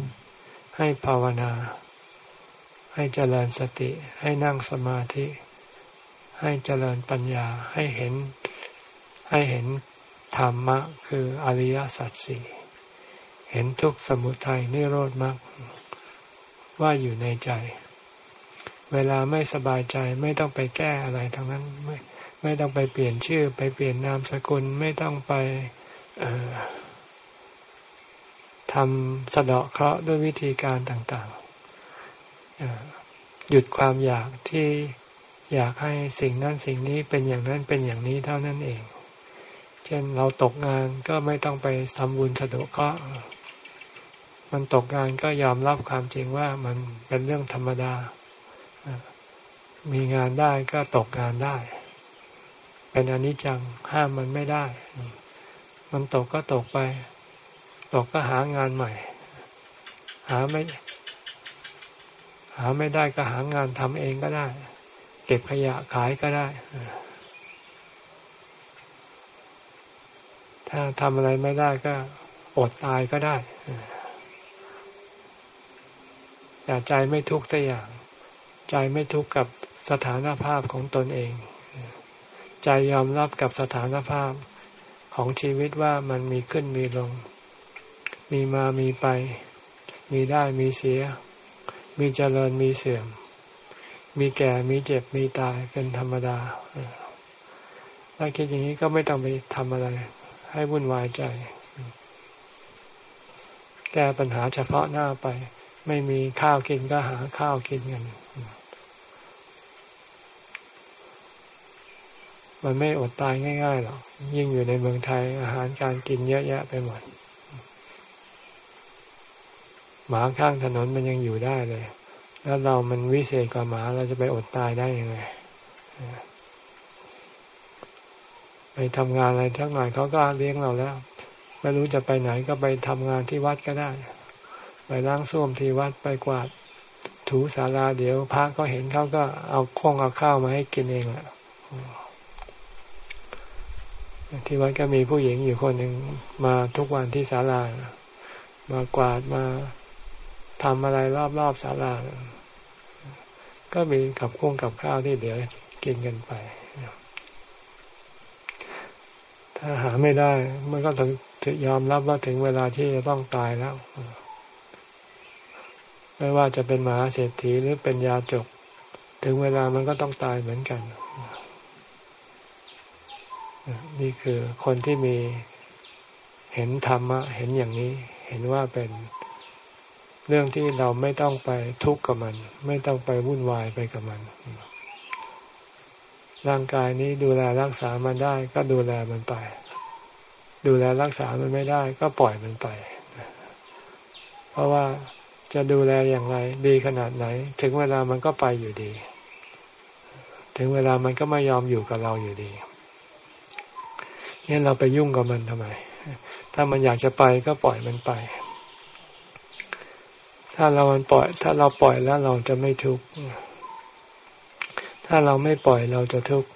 ให้ภาวนา ให้เจริญสติ ให้นั่งสมาธิ ให้เจริญปัญญา ให้เห็น ให้เห็นธรรมะ คืออริยสัจสี่เห็นทุกสมุทัยนิโรธมรรคว่าอยู่ในใจ เวลาไม่สบายใจไม่ต้องไปแก้อะไรทั้งนั้นไม่ไม่ต้องไปเปลี่ยนชื่อ ไปเปลี่ยนนามสกุลไม่ต้องไป ทำสะเดาะเคราะห์ด้วยวิธีการต่างๆหยุดความอยากที่อยากให้สิ่งนั้นสิ่งนี้เป็นอย่างนั้นเป็นอย่างนี้เท่านั้นเอง เช่นเราตกงานก็ไม่ต้องไปทำบุญสะดาะเคราะห์มันตกงานก็ยอมรับความจริงว่ามันเป็นเรื่องธรรมดา มีงานได้ก็ตกงานได้ เป็นอนิจจังห้ามมันไม่ได้ มันตกก็ตกไป ตกก็หางานใหม่ หาไม่ หาไม่ได้ก็หางานทำเองก็ได้ เก็บขยะขายก็ได้ ถ้าทำอะไรไม่ได้ก็อดตายก็ได้แต่ใจไม่ทุกข์สัอย่าง ใจไม่ทุกข์กับสถานภาพของตนเอง ใจยอมรับกับสถานภาพของชีวิตว่ามันมีขึ้นมีลง มีมามีไป มีได้มีเสีย มีเจริญมีเสื่อม มีแก่มีเจ็บมีตายเป็นธรรมดาถ้าคิดอย่างนี้ก็ไม่ต้องไปทำอะไร ให้วุ่นวายใจ แก้ปัญหาเฉพาะหน้าไป ไม่มีข้าวกินก็หาข้าวกินกันมันไม่อดตายง่ายๆหรอกยิ่งอยู่ในเมืองไทยอาหารการกินเยอะแยะไปหมด หมาข้างถนนมันยังอยู่ได้เลย แล้วเรามันวิเศษกว่าหมาเราจะไปอดตายได้ยังไงไปทำงานอะไรทักหน่อยเขาก็เลี้ยงเราแล้ว ไม่รู้จะไปไหนก็ไปทำงานที่วัดก็ได้ ไปล้างส้วมที่วัดไปกวาดถูศาลาเดี๋ยวพระก็เห็นเขาก็เอาข้องเอาข้าวมาให้กินเองแหละที่วัดก็มีผู้หญิงอยู่คนหนึ่งมาทุกวันที่ศาลามากวาดมา ทำอะไรรอบๆศาลา ก็มีกับคุ้งกับข้าวที่เดี๋ยวกินกันไป ถ้าหาไม่ได้ มันก็ต้องยอมรับว่าถึงเวลาที่จะต้องตายแล้ว ไม่ว่าจะเป็นมหาเศรษฐีหรือเป็นยาจก ถึงเวลามันก็ต้องตายเหมือนกัน นี่คือคนที่มีเห็นธรรมะ เห็นอย่างนี้ เห็นว่าเป็น เรื่องที่เราไม่ต้องไปทุกข์กับมัน ไม่ต้องไปวุ่นวายไปกับมัน ร่างกายนี้ดูแลรักษามันได้ ก็ดูแลมันไป ดูแลรักษามันไม่ได้ ก็ปล่อยมันไป เพราะว่าจะดูแลอย่างไร ดีขนาดไหน ถึงเวลามันก็ไปอยู่ดี ถึงเวลามันก็ไม่ยอมอยู่กับเราอยู่ดีนี่เราไปยุ่งกับมันทำไม ถ้ามันอยากจะไปก็ปล่อยมันไป ถ้าเรามันปล่อย ถ้าเราปล่อยแล้วเราจะไม่ทุกข์ถ้าเราไม่ปล่อยเราจะทุกข์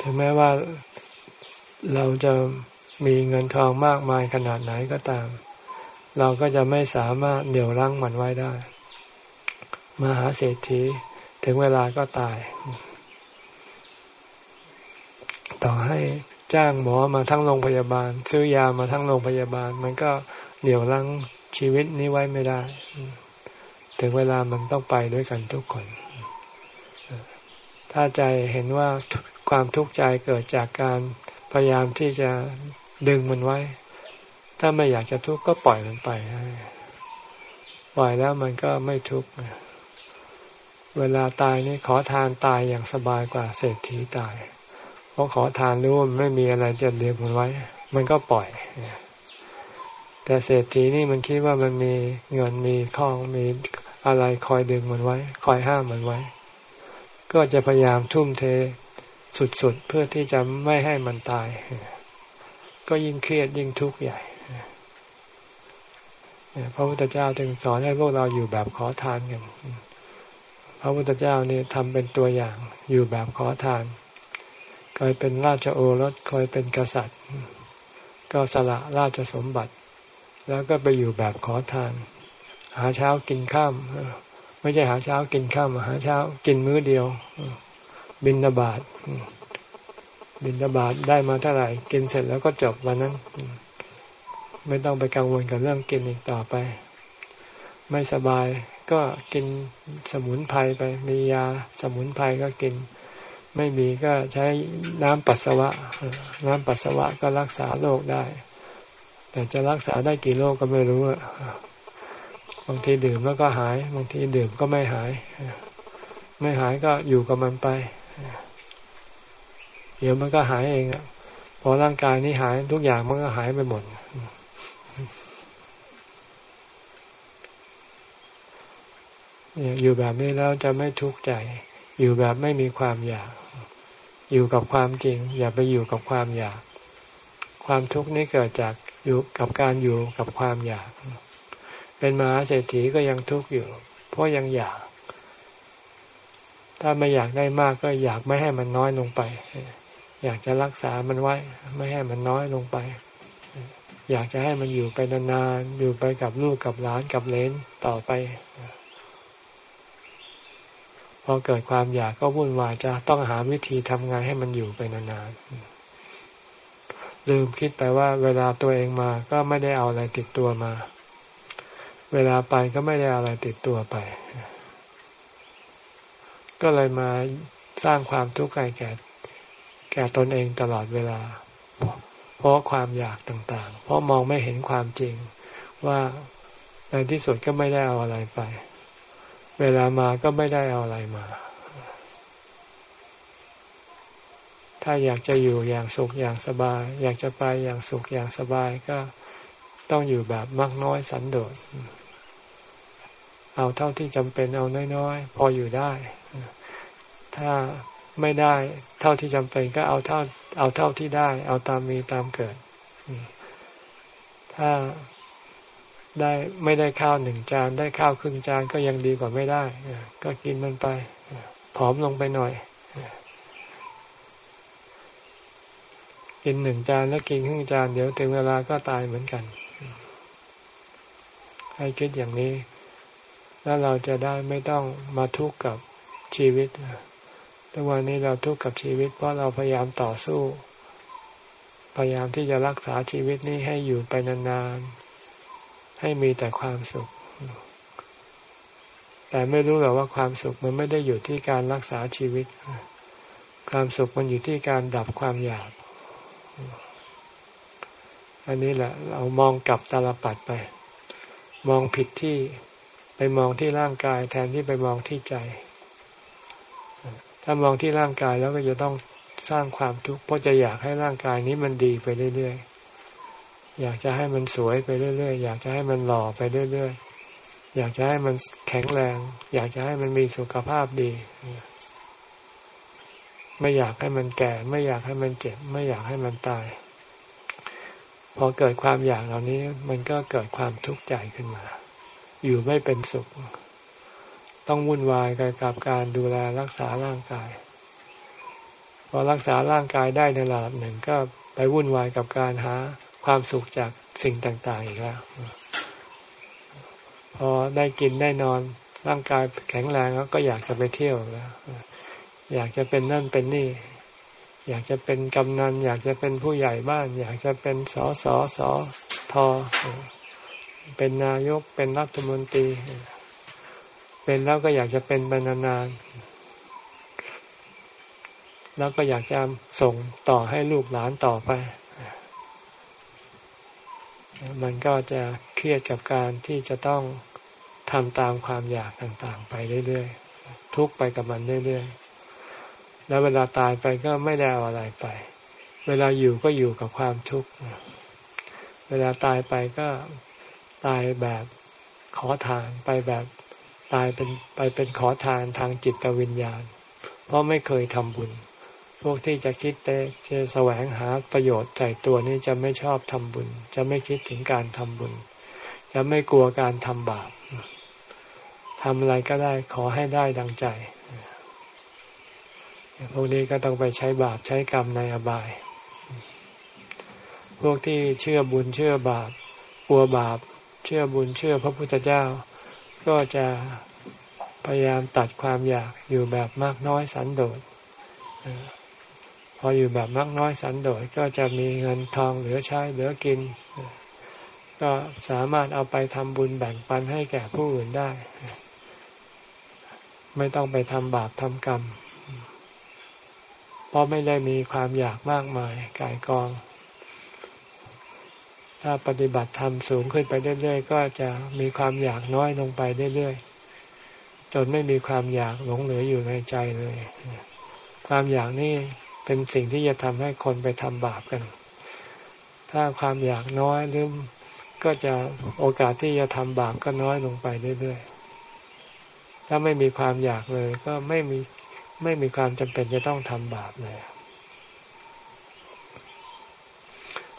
ถึงแม้ว่าเราจะมีเงินทองมากมายขนาดไหนก็ตาม เราก็จะไม่สามารถเดี่ยวรั้งมันไว้ได้มหาเศรษฐีถึงเวลาก็ตาย ต่อให้จ้างหมอมาทั้งโรงพยาบาล ซื้อยามาทั้งโรงพยาบาล มันก็ เหนี่ยวรั้งชีวิตนี้ไว้ไม่ได้ ถึงเวลามันต้องไปด้วยกันทุกคน ถ้าใจเห็นว่าความทุกข์ใจเกิดจากการพยายามที่จะดึงมันไว้ ถ้าไม่อยากจะทุกข์ก็ปล่อยมันไปปล่อยแล้วมันก็ไม่ทุกข์เวลาตายนี่ขอทานตายอย่างสบายกว่าเศรษฐีตาย เพราะขอทานรู้มันไม่มีอะไรจะเลี้ยงมันไว้ มันก็ปล่อย แต่เศรษฐีนี่มันคิดว่ามันมีเงินมีข้องมีอะไรคอยดึงมันไว้ คอยห้ามมันไว้ ก็จะพยายามทุ่มเทสุดๆเพื่อที่จะไม่ให้มันตาย ก็ยิ่งเครียดยิ่งทุกข์ใหญ่พระพุทธเจ้าจึงสอนให้พวกเราอยู่แบบขอทานกันพระพุทธเจ้านี่ทำเป็นตัวอย่างอยู่แบบขอทานเคยเป็นราชโอรสเคยเป็นกษัตริย์ ก็สละราชสมบัติ แล้วก็ไปอยู่แบบขอทาน หาเช้ากินข้ามไม่ใช่หาเช้ากินข้ามหาเช้ากินมื้อเดียว บินนบาตบินนบาตได้มาเท่าไหร่ กินเสร็จแล้วก็จบวันนั้น ไม่ต้องไปกังวลกับเรื่องกินอีกต่อไป ไม่สบายก็กินสมุนไพรไป มียาสมุนไพรก็กิน ไม่มีก็ใช้น้ำปัสสาวะ น้ำปัสสาวะก็รักษาโรคได้ แต่จะรักษาได้กี่โรคก็ไม่รู้บางทีดื่มแล้วก็หาย บางทีดื่มก็ไม่หาย ไม่หายก็อยู่กับมันไป เดี๋ยวมันก็หายเองอะพอร่างกายนี้หายทุกอย่างมันก็หายไปหมดอยู่แบบนี้แล้วจะไม่ทุกข์ใจ อยู่แบบไม่มีความอยาก อยู่กับความจริง อย่าไปอยู่กับความอยาก ความทุกข์นี้เกิดจาก อยู่กับการอยู่กับความอยาก เป็นมหาเศรษฐีก็ยังทุกข์อยู่ เพราะยังอยาก ถ้าไม่อยากได้มากก็อยากไม่ให้มันน้อยลงไป อยากจะรักษามันไว้ ไม่ให้มันน้อยลงไป อยากจะให้มันอยู่ไปนานๆอยู่ไปกับลูกกับหลานกับเลนต่อไปพอเกิดความอยากก็วุ่นวายจะต้องหาวิธีทำไงให้มันอยู่ไปนานๆ ลืมคิดไปว่า เวลาตัวเองมาก็ไม่ได้เอาอะไรติดตัวมา เวลาไปก็ไม่ได้อะไรติดตัวไป ก็เลยมาสร้างความทุกข์ให้แก่ แก่ตนเองตลอดเวลา เพราะความอยากต่างๆ เพราะมองไม่เห็นความจริงว่าในที่สุดก็ไม่ได้เอาอะไรไป เวลามาก็ไม่ได้เอาอะไรมา ถ้าอยากจะอยู่อย่างสุขอย่างสบาย อยากจะไปอย่างสุขอย่างสบายก็ต้องอยู่แบบมักน้อยสันโดษ เอาเท่าที่จำเป็นเอาน้อยๆ พออยู่ได้ ถ้าไม่ได้ เท่าที่จำเป็นก็เอาเท่า เอาเท่าที่ได้ เอาตามมีตามเกิด ถ้าได้ไม่ได้ข้าวหนึ่งจาน ได้ข้าวครึ่งจานก็ยังดีกว่าไม่ได้ ก็กินมันไปผอมลงไปหน่อย กินหนึ่งจานแล้วกินครึ่งจานเดี๋ยวถึงเวลาก็ตายเหมือนกัน ให้คิดอย่างนี้ แล้วเราจะได้ไม่ต้องมาทุกข์กับชีวิตทุกวันนี้เราทุกข์กับชีวิต เพราะเราพยายามต่อสู้ พยายามที่จะรักษาชีวิตนี้ให้อยู่ไปนานๆ ให้มีแต่ความสุข แต่ไม่รู้หรอกว่าความสุขมันไม่ได้อยู่ที่การรักษาชีวิต ความสุขมันอยู่ที่การดับความอยาก อันนี้แหละ เรามองกลับตาลปัดไป มองผิดที่ไปมองที่ร่างกาย แทนที่ไปมองที่ใจ ถ้ามองที่ร่างกายแล้วก็จะต้องสร้างความทุกข์เพราะจะอยากให้ร่างกายนี้มันดีไปเรื่อยๆ อยากจะให้มันสวยไปเรื่อยๆ อยากจะให้มันหล่อไปเรื่อยๆ อยากจะให้มันแข็งแรง อยากจะให้มันมีสุขภาพดี ไม่อยากให้มันแก่ ไม่อยากให้มันเจ็บ ไม่อยากให้มันตาย พอเกิดความอยากเหล่านี้มันก็เกิดความทุกข์ใจขึ้นมา อยู่ไม่เป็นสุข ต้องวุ่นวายกับการดูแลรักษาร่างกาย พอรักษาร่างกายได้ในระดับหนึ่งก็ไปวุ่นวายกับการหาความสุขจากสิ่งต่างๆอีกแล้ว พอได้กินได้นอนร่างกายแข็งแรงแล้วก็อยากจะไปเที่ยวแล้ว อยากจะเป็นนั่นเป็นนี่ อยากจะเป็นกำนัน อยากจะเป็นผู้ใหญ่บ้าน อยากจะเป็นสอสอสอทอ เป็นนายกเป็นรัฐมนตรี เป็นแล้วก็อยากจะเป็นไปนานๆแล้วก็อยากจะส่งต่อให้ลูกหลานต่อไป มันก็จะเครียดกับการที่จะต้องทำตามความอยากต่างๆ ไปเรื่อยๆ ทุกไปกับมันเรื่อยๆ แล้วเวลาตายไปก็ไม่ได้เอาอะไรไป เวลาอยู่ก็อยู่กับความทุกข์เวลาตายไปก็ตายแบบขอทานไปแบบตายเป็นไปเป็นขอทานทางจิตวิญญาณ เพราะไม่เคยทำบุญ พวกที่จะคิดเตจะแสวงหาประโยชน์ใจตัวนี้จะไม่ชอบทำบุญ จะไม่คิดถึงการทำบุญ จะไม่กลัวการทำบาปทำอะไรก็ได้ขอให้ได้ดังใจ พวกนี้ก็ต้องไปใช้บาปใช้กรรมในอบาย พวกที่เชื่อบุญเชื่อบาปกลัวบาป เชื่อบุญเชื่อพระพุทธเจ้า ก็จะพยายามตัดความอยากอยู่แบบมากน้อยสันโดษพออยู่แบบมากน้อยสันโดษก็จะมีเงินทองเหลือใช้เหลือกิน ก็สามารถเอาไปทำบุญแบ่งปันให้แก่ผู้อื่นได้ ไม่ต้องไปทำบาปทำกรรม เพราะไม่ได้มีความอยากมากมายกายกอง ถ้าปฏิบัติธรรมสูงขึ้นไปเรื่อยๆ ก็จะมีความอยากน้อยลงไปเรื่อยๆ จนไม่มีความอยากหลงเหลืออยู่ในใจเลย ความอยากนี่เป็นสิ่งที่จะทำให้คนไปทำบาปกัน ถ้าความอยากน้อยหรือก็จะโอกาสที่จะทำบาปก็น้อยลงไปเรื่อยๆ ถ้าไม่มีความอยากเลย ก็ไม่มี ไม่มีความจำเป็นจะต้องทำบาปเลย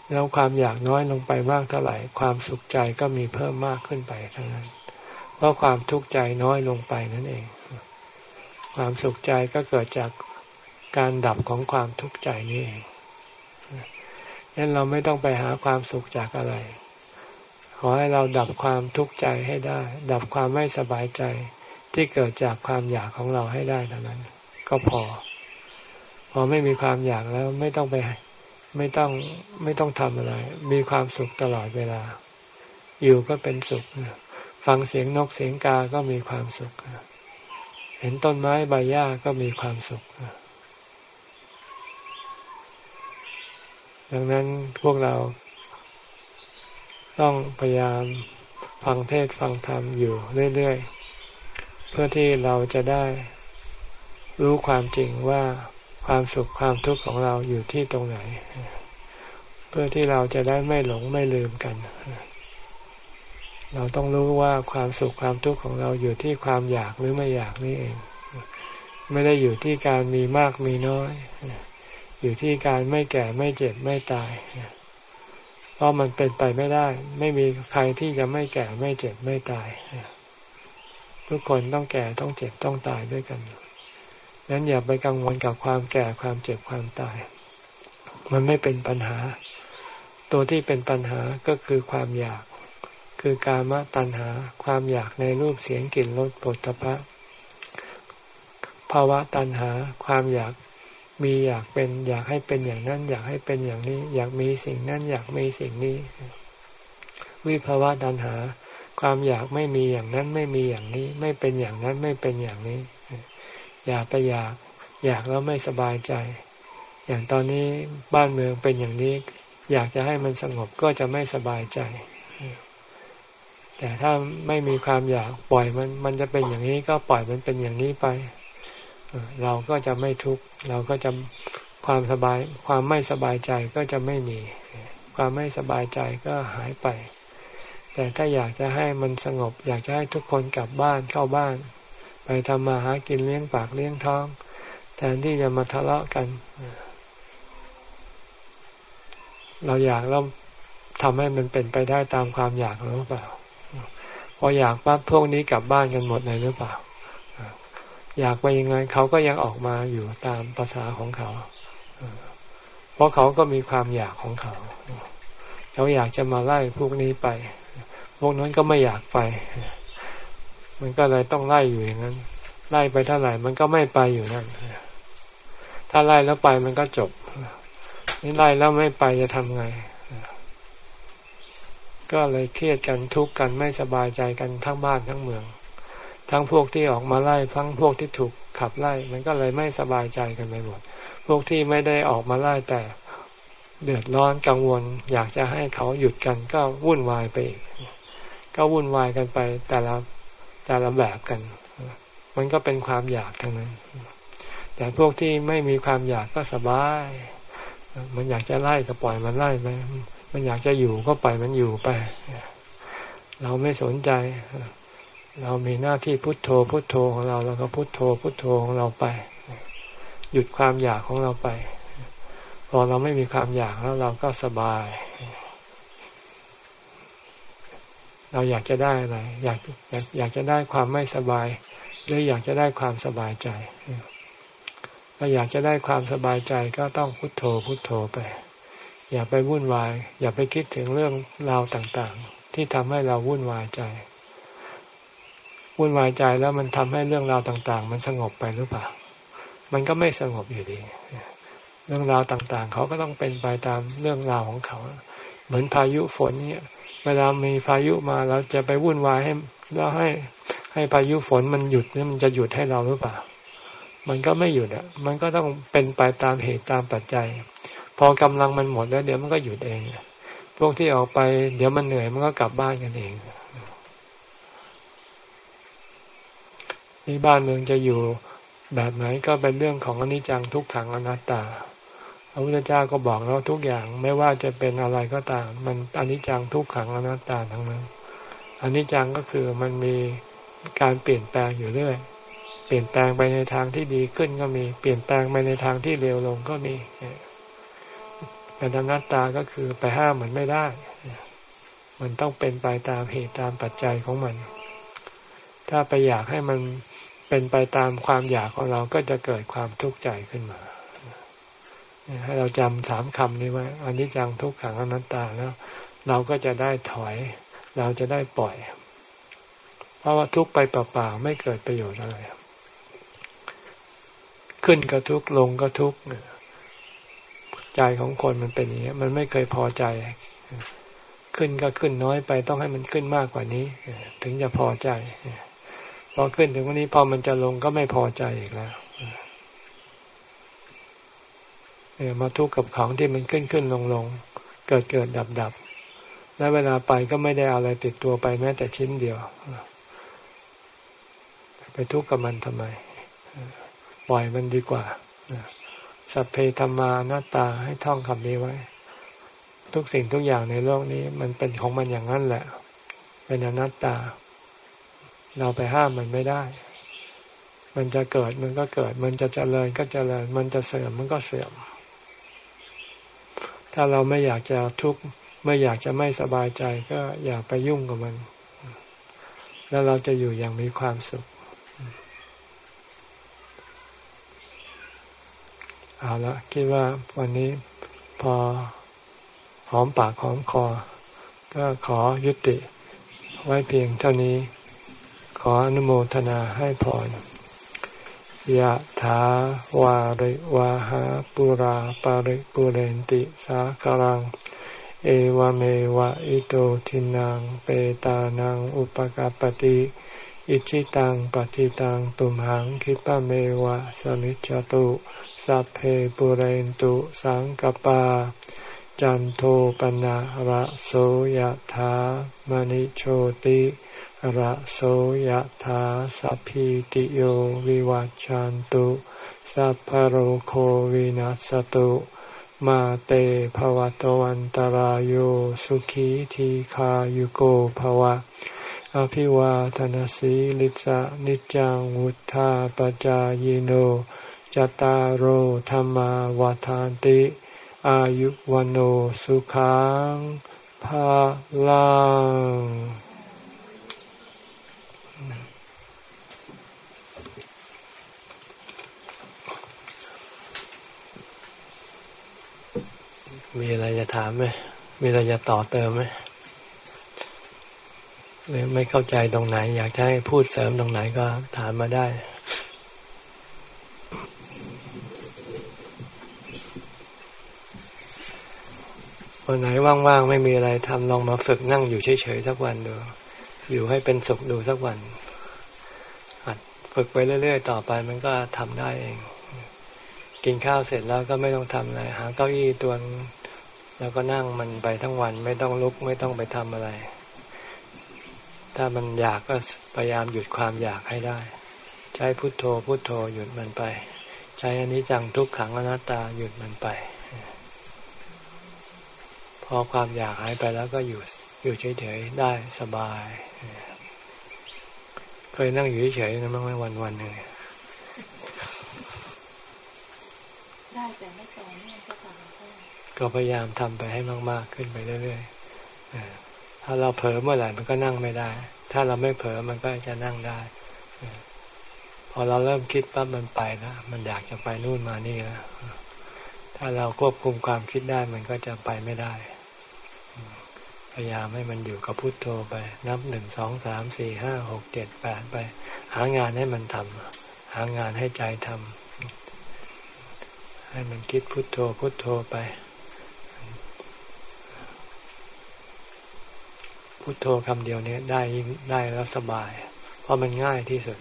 แล้วความอยากน้อยลงไปมากเท่าไหร่ ความสุขใจก็มีเพิ่มมากขึ้นไปทั้งนั้น เพราะความทุกข์ใจน้อยลงไปนั่นเอง ความสุขใจก็เกิดจากการดับของความทุกข์ใจนี่เองนั้นเราไม่ต้องไปหาความสุขจากอะไร ขอให้เราดับความทุกข์ใจให้ได้ ดับความไม่สบายใจที่เกิดจากความอยากของเราให้ได้เท่านั้น ก็พอ พอไม่มีความอยากแล้วไม่ต้องไป ไม่ต้องไม่ต้องทำอะไร มีความสุขตลอดเวลา อยู่ก็เป็นสุขฟังเสียงนกเสียงกา ก็มีความสุข เห็นต้นไม้ใบหญ้าก็มีความสุข ดังนั้นพวกเราต้องพยายามฟังเทศฟังธรรมอยู่เรื่อย ๆ เพื่อที่เราจะได้ รู้ความจริงว่าความสุขความทุกข์ของเราอยู่ที่ตรงไหน เพื่อที่เราจะได้ไม่หลงไม่ลืมกัน เราต้องรู้ว่าความสุขความทุกข์ของเราอยู่ที่ความอยากหรือไม่อยากนี่เอง ไม่ได้อยู่ที่การมีมากมีน้อย อยู่ที่การไม่แก่ไม่เจ็บไม่ตาย เพราะมันเป็นไปไม่ได้ ไม่มีใครที่จะไม่แก่ไม่เจ็บไม่ตาย ทุกคนต้องแก่ต้องเจ็บต้องตายด้วยกัน นั้นอย่าไปกังวลกับความแก่ความเจ็บความตาย มันไม่เป็นปัญหา ตัวที่เป็นปัญหาก็คือความอยาก คือกามตัณหา ความอยากในรูปเสียงกลิ่นรสปุถะพะภาวะตัณหา ความอยากมีอยากเป็น อยากให้เป็นอย่างนั้น อยากให้เป็นอย่างนี้ อยากมีสิ่งนั้นอยากมีสิ่งนี้ วิภาวะตัณหา ความอยากไม่มีอย่างนั้นไม่มีอย่างนี้ ไม่เป็นอย่างนั้นไม่เป็นอย่างนี้ อยากไปอยาก อยากแล้วไม่สบายใจ อย่างตอนนี้บ้านเมืองเป็นอย่างนี้ อยากจะให้มันสงบก็จะไม่สบายใจ แต่ถ้าไม่มีความอยากปล่อยมัน มันจะเป็นอย่างนี้ก็ปล่อยมันเป็นอย่างนี้ไป เราก็จะไม่ทุกข์เราก็จะความสบาย ความไม่สบายใจก็จะไม่มี ความไม่สบายใจก็หายไป แต่ถ้าอยากจะให้มันสงบ อยากจะให้ทุกคนกลับบ้านเข้าบ้าน ไปทำมาหากินเลี้ยงปากเลี้ยงท้อง แทนที่จะมาทะเลาะกัน เราอยากแล้วทำให้มันเป็นไปได้ตามความอยากหรือเปล่า พออยากปั๊บพวกนี้กลับบ้านกันหมดเลยหรือเปล่า อยากไปยังไงเขาก็ยังออกมาอยู่ตามภาษาของเขา เพราะเขาก็มีความอยากของเขาเขาอยากจะมาไล่พวกนี้ไป พวกนั้นก็ไม่อยากไป มันก็เลยต้องไล่อยู่อย่างนั้น ไล่ไปเท่าไหร่ มันก็ไม่ไปอยู่นั่นถ้าไล่แล้วไปมันก็จบ นี่ไล่แล้วไม่ไปจะทำไง ก็เลยเครียดกันทุกข์กันไม่สบายใจกันทั้งบ้านทั้งเมือง ทั้งพวกที่ออกมาไล่ทั้งพวกที่ถูกขับไล่ มันก็เลยไม่สบายใจกันไปหมด พวกที่ไม่ได้ออกมาไล่แต่เดือดร้อนกังวล อยากจะให้เขาหยุดกันก็วุ่นวายไปอีกก็วุ่นวายกันไปแต่ละ แต่ละแบบกัน มันก็เป็นความอยากทั้งนั้น แต่พวกที่ไม่มีความอยากก็สบาย มันอยากจะไล่ก็ปล่อยมันไล่ไปมันอยากจะอยู่ก็ปล่อยมันอยู่ไป เราไม่สนใจ เรามีหน้าที่พุโทโธ พุโทโธของเราเราก็พุโทโธ พุโทโธของเราไป หยุดความอยากของเราไป พอเราไม่มีความอยากแล้วเราก็สบาย เราอยากจะได้อะไร อยากอยากอยากจะได้ความไม่สบาย หรืออยากจะได้ความสบายใจถ้าอยากจะได้ความสบายใจก็ต้องพุโทโธพุโทโธไป อย่าไปวุ่นวาย อย่าไปคิดถึงเรื่องราวต่างๆ ที่ทำให้เราวุ่นวายใจ วุ่นวายใจแล้วมันทำให้เรื่องราวต่าง ๆ มันสงบไปหรือเปล่า มันก็ไม่สงบอยู่ดี เรื่องราวต่างๆ เขาก็ต้องเป็นไปตามเรื่องราวของเขา เหมือนพายุฝนเนี่ย เวลามีพายุมาเราจะไปวุ่นวายให้แล้วให้ให้พายุฝนมันหยุดเนี่ยมันจะหยุดให้เราหรือเปล่า มันก็ไม่หยุดอะ มันก็ต้องเป็นไปตามเหตุตามปัจจัย พอกำลังมันหมดแล้วเดี๋ยวมันก็หยุดเอง พวกที่ออกไป เดี๋ยวมันเหนื่อยมันก็กลับบ้านกันเองนี่บ้านเมืองจะอยู่แบบไหนก็เป็นเรื่องของอนิจจังทุกขังอนัตตา พระพุทธเจ้าก็บอกแล้วทุกอย่างไม่ว่าจะเป็นอะไรก็ตาม มันอนิจจังทุกขังอนัตตาทั้งนั้นอนิจจังก็คือมันมีการเปลี่ยนแปลงอยู่เรื่อย เปลี่ยนแปลงไปในทางที่ดีขึ้นก็มี เปลี่ยนแปลงไปในทางที่เลวลงก็มีแต่อนัตตาก็คือไปห้ามมันไม่ได้ มันต้องเป็นไปตามเหตุตามปัจจัยของมัน ถ้าไปอยากให้มันเป็นไปตามความอยากของเราก็จะเกิดความทุกข์ใจขึ้นมา ให้เราจำสามคำนี้ไว้อันนี้จังทุกขังอนัตตาแล้ว เราก็จะได้ถอย เราจะได้ปล่อย เพราะว่าทุกไปเปล่าๆไม่เกิดประโยชน์อะไรขึ้นก็ทุกลงก็ทุกใจของคนมันเป็นอย่างนี้มันไม่เคยพอใจ ขึ้นก็ขึ้นน้อยไปต้องให้มันขึ้นมากกว่านี้ ถึงจะพอใจพอขึ้นถึงวันนี้พอมันจะลงก็ไม่พอใจอีกแล้ว มาทุกข์กับของที่มันขึ้นขึ้นลงลงเกิดเกิดดับดับและเวลาไปก็ไม่ได้อะไรติดตัวไปแม้แต่ชิ้นเดียว ไปทุกข์กับมันทำไม ปล่อยมันดีกว่าสัพเพธรรมานาตาให้ท่องคำนี้ไว้ ทุกสิ่งทุกอย่างในโลกนี้ มันเป็นของมันอย่างนั้นแหละ เป็นอนัตตา เราไปห้ามมันไม่ได้ มันจะเกิดมันก็เกิด มันจะเจริญก็เจริญ มันจะเสื่อมมันก็เสื่อม ถ้าเราไม่อยากจะทุกข์ไม่อยากจะไม่สบายใจก็อย่าไปยุ่งกับมัน แล้วเราจะอยู่อย่างมีความสุขเอาละคิดว่าวันนี้พอหอมปากหอมคอ ก็ขอยุติ ไว้เพียงเท่านี้ ขออนุโมทนาให้พร ยะถาวาริวาหาปุราปาริปุเรนติสาครัง เอวเมวะอิโตทินังเปตานังอุปกาปติอิชิตังปฏิตังตุมหังคิปะเมวะสมิจจตุสัพเพปุเรนตุสังกปา จันโทปนะระโสยะถามณิโชติ ระโสยถาสัพพิติโยวิวัจจันตุสัพพโรโควินัสตุมาเตภวตวันตารโยสุขีทีขายุโกภวะ อภิวาทนสีลิสะนิจังวุธาปจายโนจตารโหธรรมาวาทานติ อายุวันโอสุขังภาลัง มีอะไรจะถามไหมมีอะไรจะต่อเติมไหมหรือไม่เข้าใจตรงไหน อยากจะให้พูดเสริมตรงไหนก็ถามมาได้วันไหนว่างๆไม่มีอะไรทำลองมาฝึกนั่งอยู่เฉยๆสักวันดู อยู่ให้เป็นสุขดูสักวันหัดฝึกไปเรื่อย ๆ ต่อไปมันก็ทำได้เอง กินข้าวเสร็จแล้วก็ไม่ต้องทำอะไรหาเก้าอี้ตัว แล้วก็นั่งมันไปทั้งวันไม่ต้องลุกไม่ต้องไปทำอะไร ถ้ามันอยากก็พยายามหยุดความอยากให้ได้ ใช้พุทโธพุทโธหยุดมันไป ใช้อันนี้จังทุกขังอนัตตาหยุดมันไป พอความอยากหายไปแล้วก็อยู่อยู่เฉยๆได้สบาย เคยนั่งอยู่เฉยๆนะมั้งวันวันหนึ่งได้แต่ไม่ต่อเนื่องก็ต่อ ก็พยายามทำไปให้มากๆขึ้นไปเรื่อยๆถ้าเราเผลอเมื่อไหร่มันก็นั่งไม่ได้ ถ้าเราไม่เผลอมันก็จะนั่งได้ พอเราเริ่มคิดปั๊บมันไปแล้วมันอยากจะไปนู่นมานี่แล้วถ้าเราควบคุมความคิดได้มันก็จะไปไม่ได้ พยายามให้มันอยู่กับพุโทโธไป นับหนึ่งสองสามสี่ห้าหกเจ็ดแปดไป หางานให้มันทำหางานให้ใจทำให้มันคิดพุโทโธพุโทโธไป พุโทโธคำเดียวนี้ได้ยิ่งได้แล้วสบาย เพราะมันง่ายที่สุด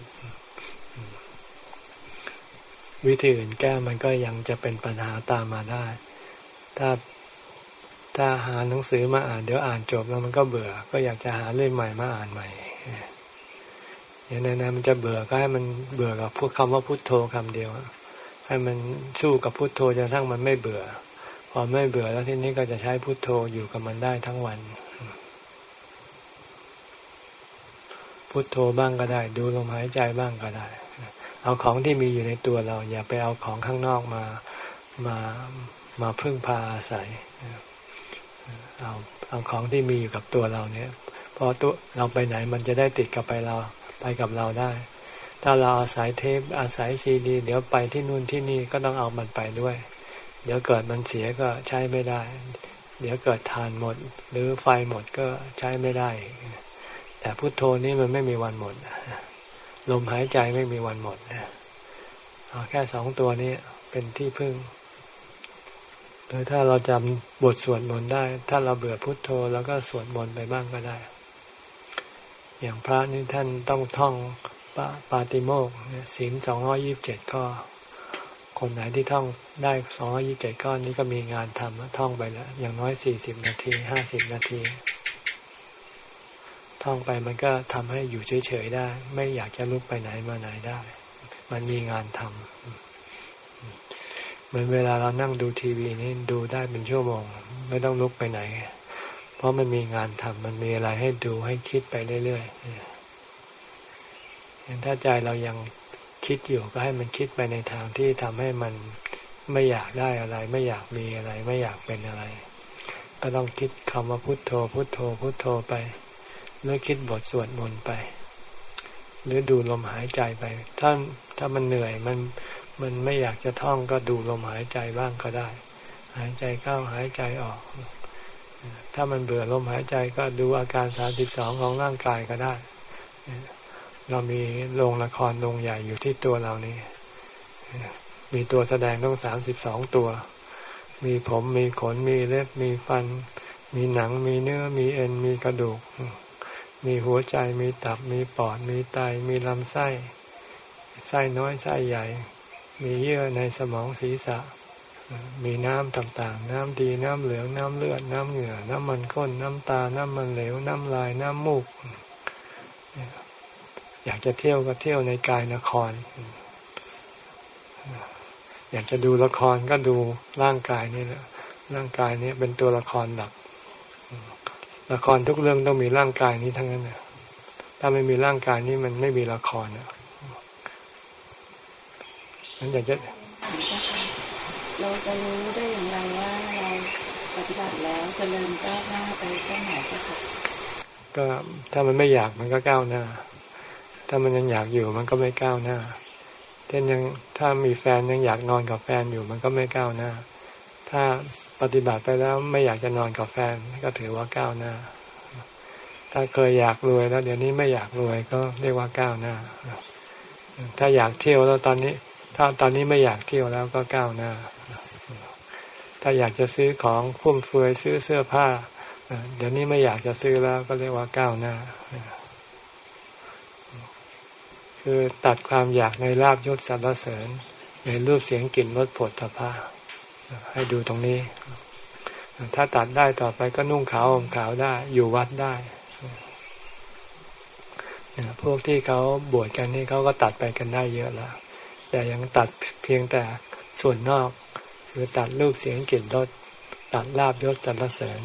วิธีอื่นแก้มันก็ยังจะเป็นปัญหาตามมาได้ ถ้าถ้าหาหนังสือมาอ่านเดี๋ยวอ่านจบแล้วมันก็เบื่อ ก็อยากจะหาเรื่องใหม่มาอ่านใหม่อย่างนั้นมันจะเบื่อก็ให้มันเบื่อกับพูดคำว่าพุโทโธคำเดียวให้มันสู้กับพุโทโธจนทั้งมันไม่เบื่อ พอไม่เบื่อแล้วทีนี้ก็จะใช้พุโทโธอยู่กับมันได้ทั้งวัน พุโทโธบ้างก็ได้ ดูลมหายใจบ้างก็ได้ เอาของที่มีอยู่ในตัวเรา อย่าไปเอาของข้างนอกมามามาพึ่งพาอาศัยเอาเอาของที่มีอยู่กับตัวเราเนี่ยพอตัวเราไปไหนมันจะได้ติดกับไปเราไปกับเราได้ ถ้าเราอาศัยเทปอาศัยซีดี เดี๋ยวไปที่นู่นที่นี่ก็ต้องเอามันไปด้วย เดี๋ยวเกิดมันเสียก็ใช้ไม่ได้ เดี๋ยวเกิดทานหมด หรือไฟหมดก็ใช้ไม่ได้ แต่พุทโธนี่มันไม่มีวันหมดลมหายใจไม่มีวันหมดเอาแค่สองตัวนี้เป็นที่พึ่งหรือถ้าเราจำบทสวดมนต์ได้ ถ้าเราเบื่อพุทโธแล้วก็สวดมนต์ไปบ้างก็ได้ อย่างพระนี่ท่านต้องท่องปาปาติโมกศีลสองร้อยิบเจ็ดข้อ คนไหนที่ท่องได้สองร้อยิบเจ็ดข้อนี้ก็มีงานทำท่องไปแล้ว อย่างน้อยสี่สิบนาทีห้าสิบนาที ท่องไปมันก็ทำให้อยู่เฉยๆได้ ไม่อยากจะลุกไปไหนมาไหนได้ มันมีงานทำเหมือนเวลาเรานั่งดูทีวีนี่ดูได้เป็นชั่วโมง ไม่ต้องลุกไปไหน เพราะมันมีงานทำมันมีอะไรให้ดูให้คิดไปเรื่อยๆถ้าใจเรายังคิดอยู่ก็ให้มันคิดไปในทางที่ทำให้มันไม่อยากได้อะไร ไม่อยากมีอะไร ไม่อยากเป็นอะไร ก็ต้องคิดคำว่าพุโทโธ พุโทโธ พุโทโธไป หรือคิดบทสวดมนต์ไป หรือดูลมหายใจไป ถ้าถ้ามันเหนื่อยมันมันไม่อยากจะท่องก็ดูลมหายใจบ้างก็ได้ หายใจเข้าหายใจออก ถ้ามันเบื่อลมหายใจก็ดูอาการสามสิบสองของร่างกายก็ได้ เรามีโรงละครโรงใหญ่อยู่ที่ตัวเรานี่มีตัวแสดงต้องสามสิบสองตัว มีผมมีขนมีเล็บมีฟัน มีหนังมีเนื้อมีเอ็นมีกระดูก มีหัวใจมีตับมีปอดมีไตมีลำไส้ ไส้น้อยไส้ใหญ่ มีเยื่อในสมองศีรษะ มีน้ำต่างๆ น้ำดีน้ำเหลืองน้ำเลือด น้ำเหงื่อ น้ำมันข้น น้ำตา น้ำมันเหลว น้ำลาย น้ำมูก อยากจะเที่ยวก็เที่ยวในกายนคร อยากจะดูละครก็ดูร่างกายนี่แหละร่างกายนี้เป็นตัวละครหลัก ละครทุกเรื่องต้องมีร่างกายนี้ทั้งนั้นนะถ้าไม่มีร่างกายนี้มันไม่มีละครนะนั้นอยากจะเราจะรู้ได้อย่างไรว่าเราปฏิบัติแล้วจะเริ่มก้าวหน้าไปแค่ไหนก็ก็ถ้ามันไม่อยากมันก็ก้าวหน้า ถ้ามันยังอยากอยู่มันก็ไม่ก้าวหน้าเช่นยังถ้ามีแฟนยังอยากนอนกับแฟนอยู่มันก็ไม่ก้าวหน้า ถ้า ปฏิบัติไปแล้วไม่อยากจะนอนกับแฟนก็ถือว่าก้าวหน้า ถ้าเคยอยากรวยแล้วเดี๋ยวนี้ไม่อยากรวยก็เรียกว่าก้าวหน้า ถ้าอยากเที่ยวแล้วตอนนี้ ถ้าตอนนี้ไม่อยากเที่ยวแล้วก็ก้าวหน้า ถ้าอยากจะซื้อของฟุ่มเฟือยซื้อเสื้อผ้า เดี๋ยวนี้ไม่อยากจะซื้อแล้วก็เรียกว่าก้าวหน้า คือตัดความอยากในลาบยศสรรเสริญในรูปเสียงกลิ่นรสผลตภะให้ดูตรงนี้ ถ้าตัดได้ต่อไปก็นุ่งขาวห่มขาวได้ อยู่วัดได้ถพวกที่เขาบวชกันนี่เขาก็ตัดไปกันได้เยอะแล้ว แต่ยังตัดเพียงแต่ส่วนนอก คือตัดรูปเสียงกลิ่นรสตัดลาบยศสรรเสริญ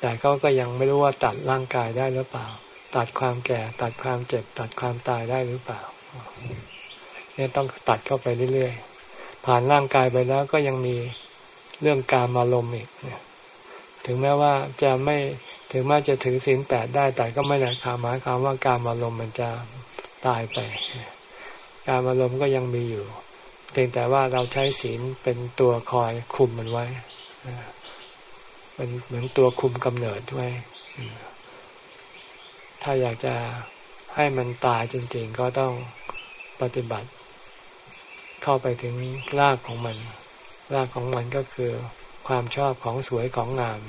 แต่เขาก็ยังไม่รู้ว่าตัดร่างกายได้หรือเปล่า ตัดความแก่ ตัดความเจ็บ ตัดความตายได้หรือเปล่า เนี่ยต้องตัดเข้าไปเรื่อยๆ ผ่านร่างกายไปแล้วก็ยังมีเรื่องการมาลมอีก ถึงแม้ว่าจะไม่ถึงแม้จะถือศีลแปดได้ แต่ก็ไม่ได้ขาหมายความว่าการมาลมณ์มันจะตายไป การมาลมณ์ก็ยังมีอยู่เพียงแต่ว่าเราใช้ศีลเป็นตัวคอยคุมมันไว้เป็นเหมือนตัวคุมกำเนิดไว้ถ้าอยากจะให้มันตายจริงๆ ก็ต้องปฏิบัติ เข้าไปถึงรากของมัน รากของมันก็คือ ความชอบของสวยของงาม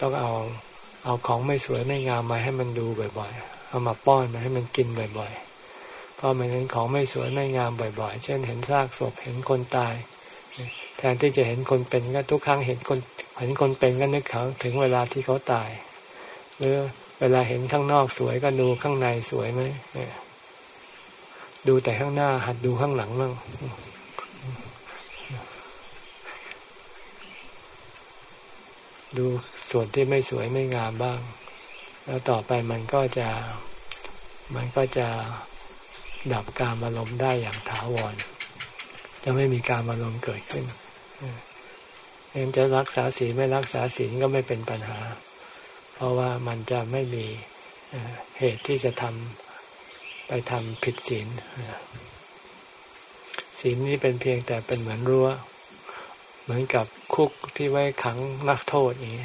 ต้องเอาเอาของไม่สวยไม่งามมาให้มันดูบ่อยๆ เอามาป้อนมาให้มันกินบ่อยๆ เพอมันเห็นของไม่สวยไม่งามบ่อย ๆ เช่นเห็นซากศพเห็นคนตาย แทนที่จะเห็นคนเป็นก็ทุกครั้งเห็นคนเห็นคนเป็นก็นึกเขาถึงเวลาที่เขาตาย หรือเวลาเห็นข้างนอกสวยก็ดูข้างในสวยไหมดูแต่ข้างหน้าหัดดูข้างหลังบ้าง ดูส่วนที่ไม่สวยไม่งามบ้าง แล้วต่อไปมันก็จะมันก็จะดับการอารมณ์ได้อย่างถาวร จะไม่มีการอารมณ์เกิดขึ้นเองจะรักษาศีลไม่รักษาศีลก็ไม่เป็นปัญหา เพราะว่ามันจะไม่มีเหตุที่จะทำไปทำผิดศีลศีลนี้เป็นเพียงแต่เป็นเหมือนรั้ว เหมือนกับคุกที่ไว้ขังนักโทษนี้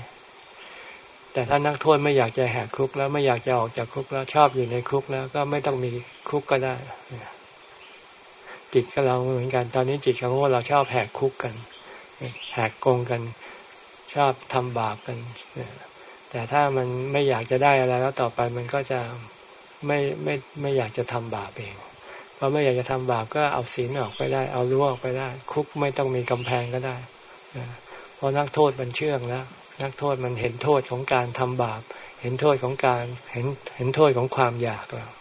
แต่ถ้านักโทษไม่อยากจะแหกคุกแล้วไม่อยากจะออกจากคุกแล้วชอบอยู่ในคุกแล้ว ก็ไม่ต้องมีคุกก็ได้ จิตกับเราเหมือนกัน ตอนนี้จิตของพวกเราชอบแหกคุกกัน แหกกงกัน ชอบทำบาปกันแต่ถ้ามันไม่อยากจะได้อะไรแล้วต่อไปมันก็จะไม่ไม่ไม่อยากจะทำบาปเอง พอไม่อยากจะทำบาปก็เอาศีลออกไปได้ เอารั้วออกไปได้ คุกไม่ต้องมีกำแพงก็ได้เพราะนักโทษมันเชื่องแล้วนักโทษมันเห็นโทษของการทำบาป เห็นโทษของการเห็นเห็นโทษของความอยากแล้ว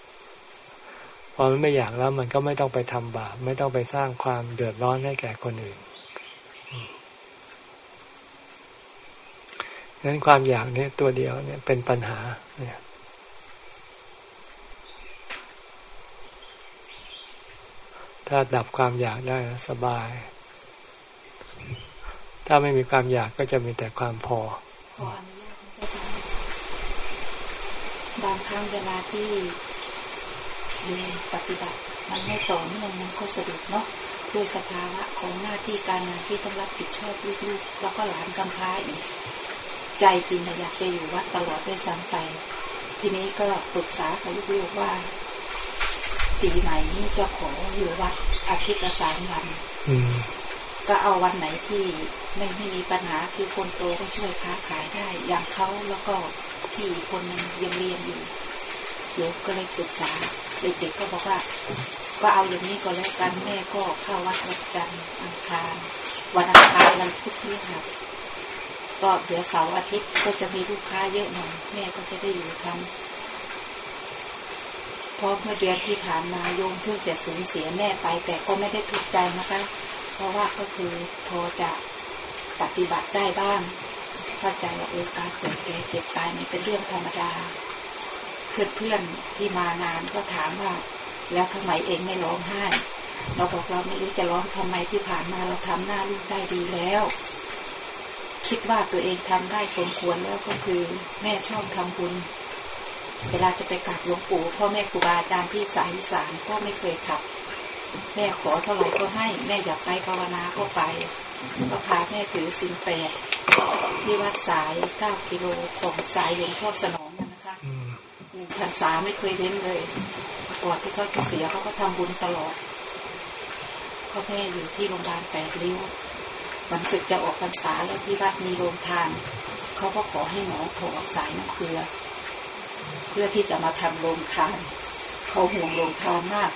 พอมันไม่อยากแล้วมันก็ไม่ต้องไปทำบาป ไม่ต้องไปสร้างความเดือดร้อนให้แก่คนอื่นนั้นความอยากเนี่ยตัวเดียวเนี่ยเป็นปัญหาเนี่ย ถ้าดับความอยากได้สบาย ถ้าไม่มีความอยากก็จะมีแต่ความพอ บางครั้งเวลาที่เรียนปฏิบัติ มันไม่ต่อเนื่องมันก็สะดุดเนาะด้วยสภาวะของหน้าที่การงานที่ต้องรับผิดชอบลูกๆแล้วก็หลานกำพร้าอีกใจจริงอยากจะอยู่วัดตลอดด้วยซ้ำไป ทีนี้ก็ปรึกษากับลูกๆว่า ปีไหนนี่จะขออยู่วัดอาทิตย์ละสามวันก็เอาวันไหนที่ไม่ไม่มีปัญหาคือคนโตก็ช่วยค้าขายได้ อย่างเขาแล้วก็ที่คนนึงยังเรียนอยู่เดี๋ยวก็เลยศึกษาเด็กๆก็บอกว่า ก็เอาอย่างนี้ก็แล้วกันแม่ก็เข้าวัดวันจันทร์อังคารวันอังคารวันพุธนี่ค่ะก็เดี๋ยวเสาร์อาทิตย์ก็จะมีลูกค้าเยอะหน่อยแม่ก็จะได้อยู่ทำ เพราะเมื่อเดือนที่ผ่านมาโยมเพิ่งจะสูญเสียแม่ไป แต่ก็ไม่ได้ทุกข์ใจนะคะ เพราะว่าก็คือพอจะปฏิบัติได้บ้างเข้าใจว่าเออการเกิดแก่เจ็บตายนี่เป็นเรื่องธรรมดา เพื่อนๆที่มานานก็ถามว่า แล้วทำไมเองไม่ร้องไห้ เราบอกเราไม่รู้จะร้องทำไมที่ผ่านมาเราทำหน้าลูกได้ดีแล้วคิดว่าตัวเองทำได้สมควรแล้วก็คือแม่ชอบทำบุญ เวลาจะไปกราบหลวงปู่พ่อแม่ครูบาอาจารย์ที่สายสารก็ไม่เคยขับ แม่ขอเท่าไหร่ก็ให้ แม่อยากไปภาวนาก็ไปก็พาแม่ถือสินแปดที่วัดสายเก้ากิโลของสายหลวงพ่อสนองนะคะหนึ่งพรรษาไม่เคยเว้นเลยก่อนที่เขาจะเสียเขาก็ทำบุญตลอดเขาแม่อยู่ที่โรงพยาบาลแปดริ้ววันศึกจะออกพรรษาแล้วที่วัดมีโรงทานเขาก็ขอให้หมอถอดสายน้ำเกลือ พื่อที่จะมาทำโรงทานเขาห่วงโรงทานมาก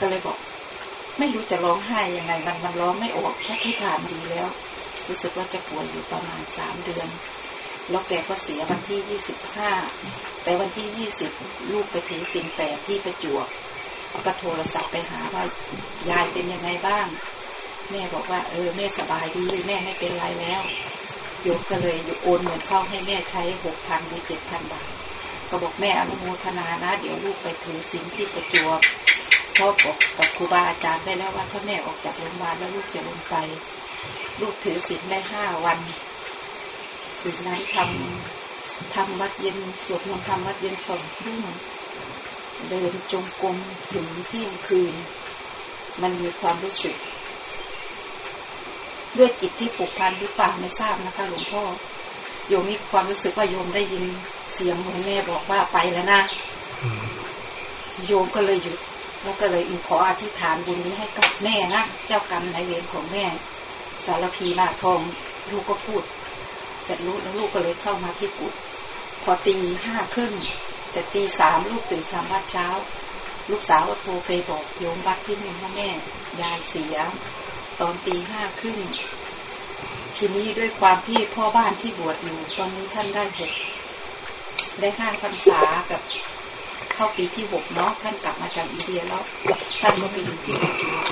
ก็เลยบอก ไม่รู้จะร้องไห้ยังไง มันมันร้องไม่ออกแค่ที่ทานดีแล้ว รู้สึกว่าจะป่วยอยู่ประมาณสามเดือนแล้วแกก็เสียวันที่ยี่สิบห้าแต่วันที่ยี่สิบลูกไปถือสินแปดที่ประจวบก็โทรศัพท์ไปหาว่ายายเป็นยังไงบ้าง แม่บอกว่า เออแม่สบายดีแม่ไม่เป็นไรแล้วโยมก็เลยโอนเงินเข้าให้แม่ใช้หกพันหรือเจ็ดพันบาท ก็บอกแม่อนุโมทนานะ เดี๋ยวลูกไปถือสินที่ประจวบพ่อบอกกับครูบาอาจารย์ได้แล้วว่าถ้าแม่ออกจากโรงพยาบาลแล้วลูกจะลงไป ลูกถือสินได้ห้าวันคืนนั้นทำทำวัดเย็นสวดมนต์ทำวัดเย็นสองทุ่มเดินจงกรมถึงเที่ยงคืน มันมีความรู้สึก ด้วยจิตที่ผูกพันหรือเปล่าไม่ทราบนะคะ หลวงพ่อโยมมีความรู้สึกว่าโยมได้ยิน เสียงเหมือนแม่บอกว่าไปแล้วนะโยมก็เลยหยุดแล้วก็เลยอินขออธิษฐานบุญนี้ให้กับแม่นะเจ้ากรรมนายเวรของแม่ สารพีนาทองลูกก็พูด เสร็จลูกแล้วลูกก็เลยเข้ามาที่กุฏพอตีห้าครึ่งแต่ตีสามลูกตื่นทำวัดเช้า ลูกสาวก็โทรไปบอกโยมวัดที่นี่ว่าแม่ ยายเสีย ตอนตีห้าครึ่งทีนี้ด้วยความที่พ่อบ้านที่บวชอยู่ตอนนี้ท่านได้หก ได้ห้าพรรษากับเข้าปีที่หกเนาะท่านกลับมาจากอินเดียแล้วท่านก็ไปอยู่ที่ปัจจุบัน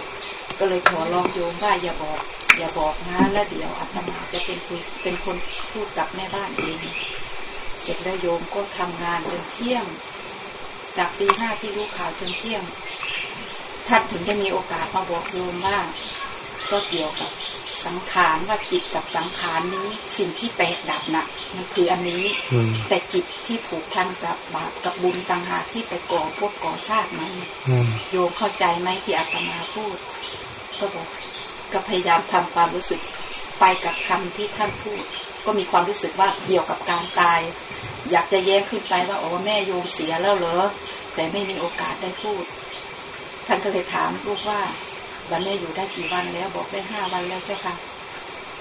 ก็เลยขอร้องโยมว่าอย่าบอก อย่าบอกนะ แล้วเดี๋ยวอาตมาจะเป็นคุยเป็นคนพูดกับแม่บ้านเองเสร็จแล้วโยมก็ทำงานจนเที่ยง จากตีห้าที่รู้ข่าวจนเที่ยงท่านถึงจะมีโอกาสมาบอกโยมว่าก็เกี่ยวกับ สังขารว่าจิตกับสังขารนี้สิ่งที่แตกดับนะ่ะ มันคืออันนี้ แต่จิตที่ผูกพันกับบาปกับบุญต่างหากที่ไปก่อพวกก่อชาติมันโยมเข้าใจไหมที่อาตมาพูด ก็บอกก็พยายามทำความรู้สึกไปกับคำที่ท่านพูด ก็มีความรู้สึกว่าเกี่ยวกับการตาย อยากจะแย้งขึ้นไปว่าโอ้แม่โยมเสียแล้วเหรอแต่ไม่มีโอกาสได้พูดท่านก็เลยถามลูกว่า วันนี้อยู่ได้กี่วันแล้วบอกได้ห้าวันแล้วเจ้าค่ะ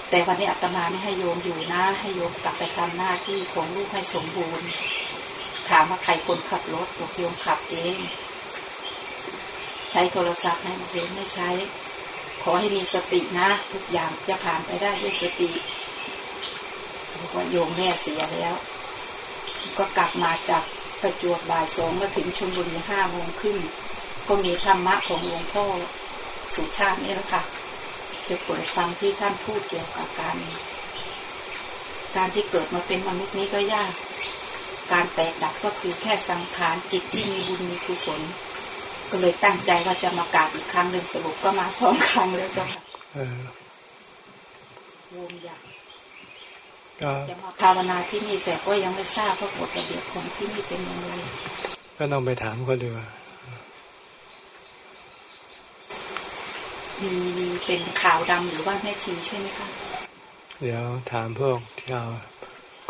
แต่วันนี้อาตมาไม่ให้โยมอยู่นะ ให้โยมกลับไปทำหน้าที่ของลูกให้สมบูรณ์ ถามว่าใครคนขับรถบอกโยมขับเอง ใช้โทรศัพท์ไหมบอกโยมไม่ใช้ ขอให้มีสตินะ ทุกอย่างจะผ่านไปได้ด้วยสติบอกว่าโยมแม่เสียแล้ว ก็กลับมาจากประจวบบ่ายสองมาถึงชลบุรีห้าโมงครึ่งก็มีธรรมะของหลวงพ่อ สุชาตินี่แหละค่ะ จะเปิดฟังที่ท่านพูดเกี่ยวกับการ การที่เกิดมาเป็นมนุษย์นี้ก็ยาก การแตกดับก็คือแค่สังขารจิตที่มีบุญมีกุศล ก็เลยตั้งใจว่าจะมากราบอีกครั้งหนึ่งสรุปก็มาสองครั้งแล้วเจ้าค่ะวงอยากจะมาภาวนาที่นี่แต่ก็ยังไม่ทราบเพราะกฎระเบียบของที่นี่เป็นยังไงก็ต้องไปถามเขาดู มีเป็นขาวดำหรือว่าแม่ชีใช่ไหมคะเดี๋ยวถามพวกที่เรา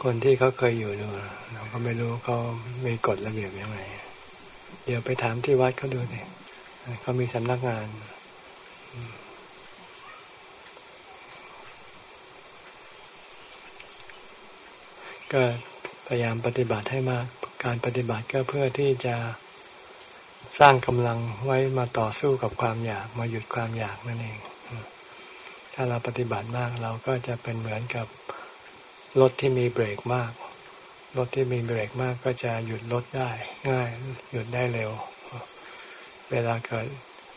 คนที่เขาเคยอยู่ดูเราก็ไม่รู้เขามีกฎระเบียบยังไงเดี๋ยวไปถามที่วัดเขาดูสิเขามีสำนักงานก็พยายามปฏิบัติให้มาก การปฏิบัติก็เพื่อที่จะ สร้างกำลังไว้มาต่อสู้กับความอยากมาหยุดความอยากนั่นเอง ถ้าเราปฏิบัติมากเราก็จะเป็นเหมือนกับรถที่มีเบรกมาก รถที่มีเบรกมากก็จะหยุดรถได้ง่าย หยุดได้เร็ว เวลาเกิด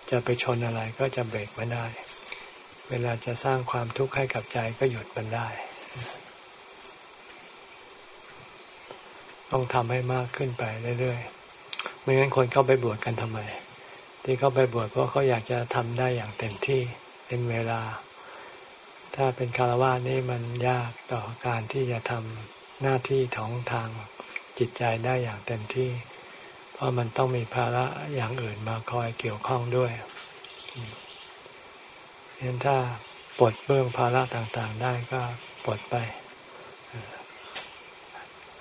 จะไปชนอะไรก็จะเบรกมันได้ เวลาจะสร้างความทุกข์ให้กับใจก็หยุดมันได้ ต้องทำให้มากขึ้นไปเรื่อยๆ ไม่งั้นคนเข้าไปบวชกันทำไม ที่เข้าไปบวชเพราะเขาอยากจะทำได้อย่างเต็มที่เป็นเวลา ถ้าเป็นคารวะนี่มันยากต่อการที่จะทำหน้าที่ของทางจิตใจได้อย่างเต็มที่ เพราะมันต้องมีภาระอย่างอื่นมาคอยเกี่ยวข้องด้วยเห็นถ้าปลดเรื่องภาระต่างๆได้ก็ปลดไป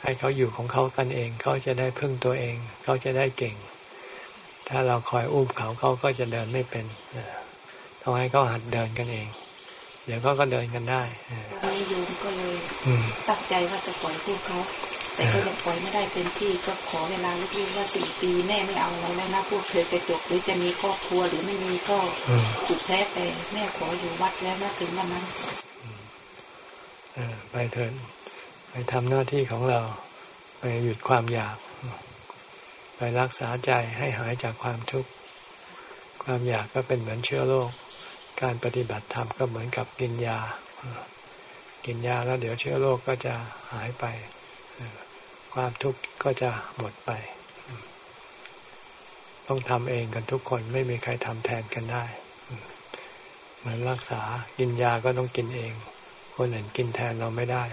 ให้เขาอยู่ของเขากันเอง เขาจะได้พึ่งตัวเอง เขาจะได้เก่ง ถ้าเราคอยอุ้มเขาเขาก็จะเดินไม่เป็นต้องให้เขาหัดเดินกันเอง เดี๋ยวเขาก็เดินกันได้โยมก็เลยตั้งใจว่าจะปล่อยพวกเขาแต่ก็ยังปล่อยไม่ได้เต็มที่ก็ขอเวลาลูกๆว่าสี่ปีแม่ไม่เอาอะไรแล้วนะพวกเธอจะจบหรือจะมีครอบครัวหรือไม่มีก็สุดแท้แต่แม่ขออยู่วัดแล้วนะถึงวันนั้นไปเถิด ทำหน้าที่ของเรา ไปหยุดความอยาก ไปรักษาใจให้หายจากความทุกข์ ความอยากก็เป็นเหมือนเชื้อโรค การปฏิบัติธรรมก็เหมือนกับกินยา กินยาแล้วเดี๋ยวเชื้อโรคก็จะหายไป ความทุกข์ก็จะหมดไป ต้องทำเองกันทุกคนไม่มีใครทำแทนกันได้ เหมือนรักษา กินยาก็ต้องกินเอง คนอื่นกินแทนเราไม่ได้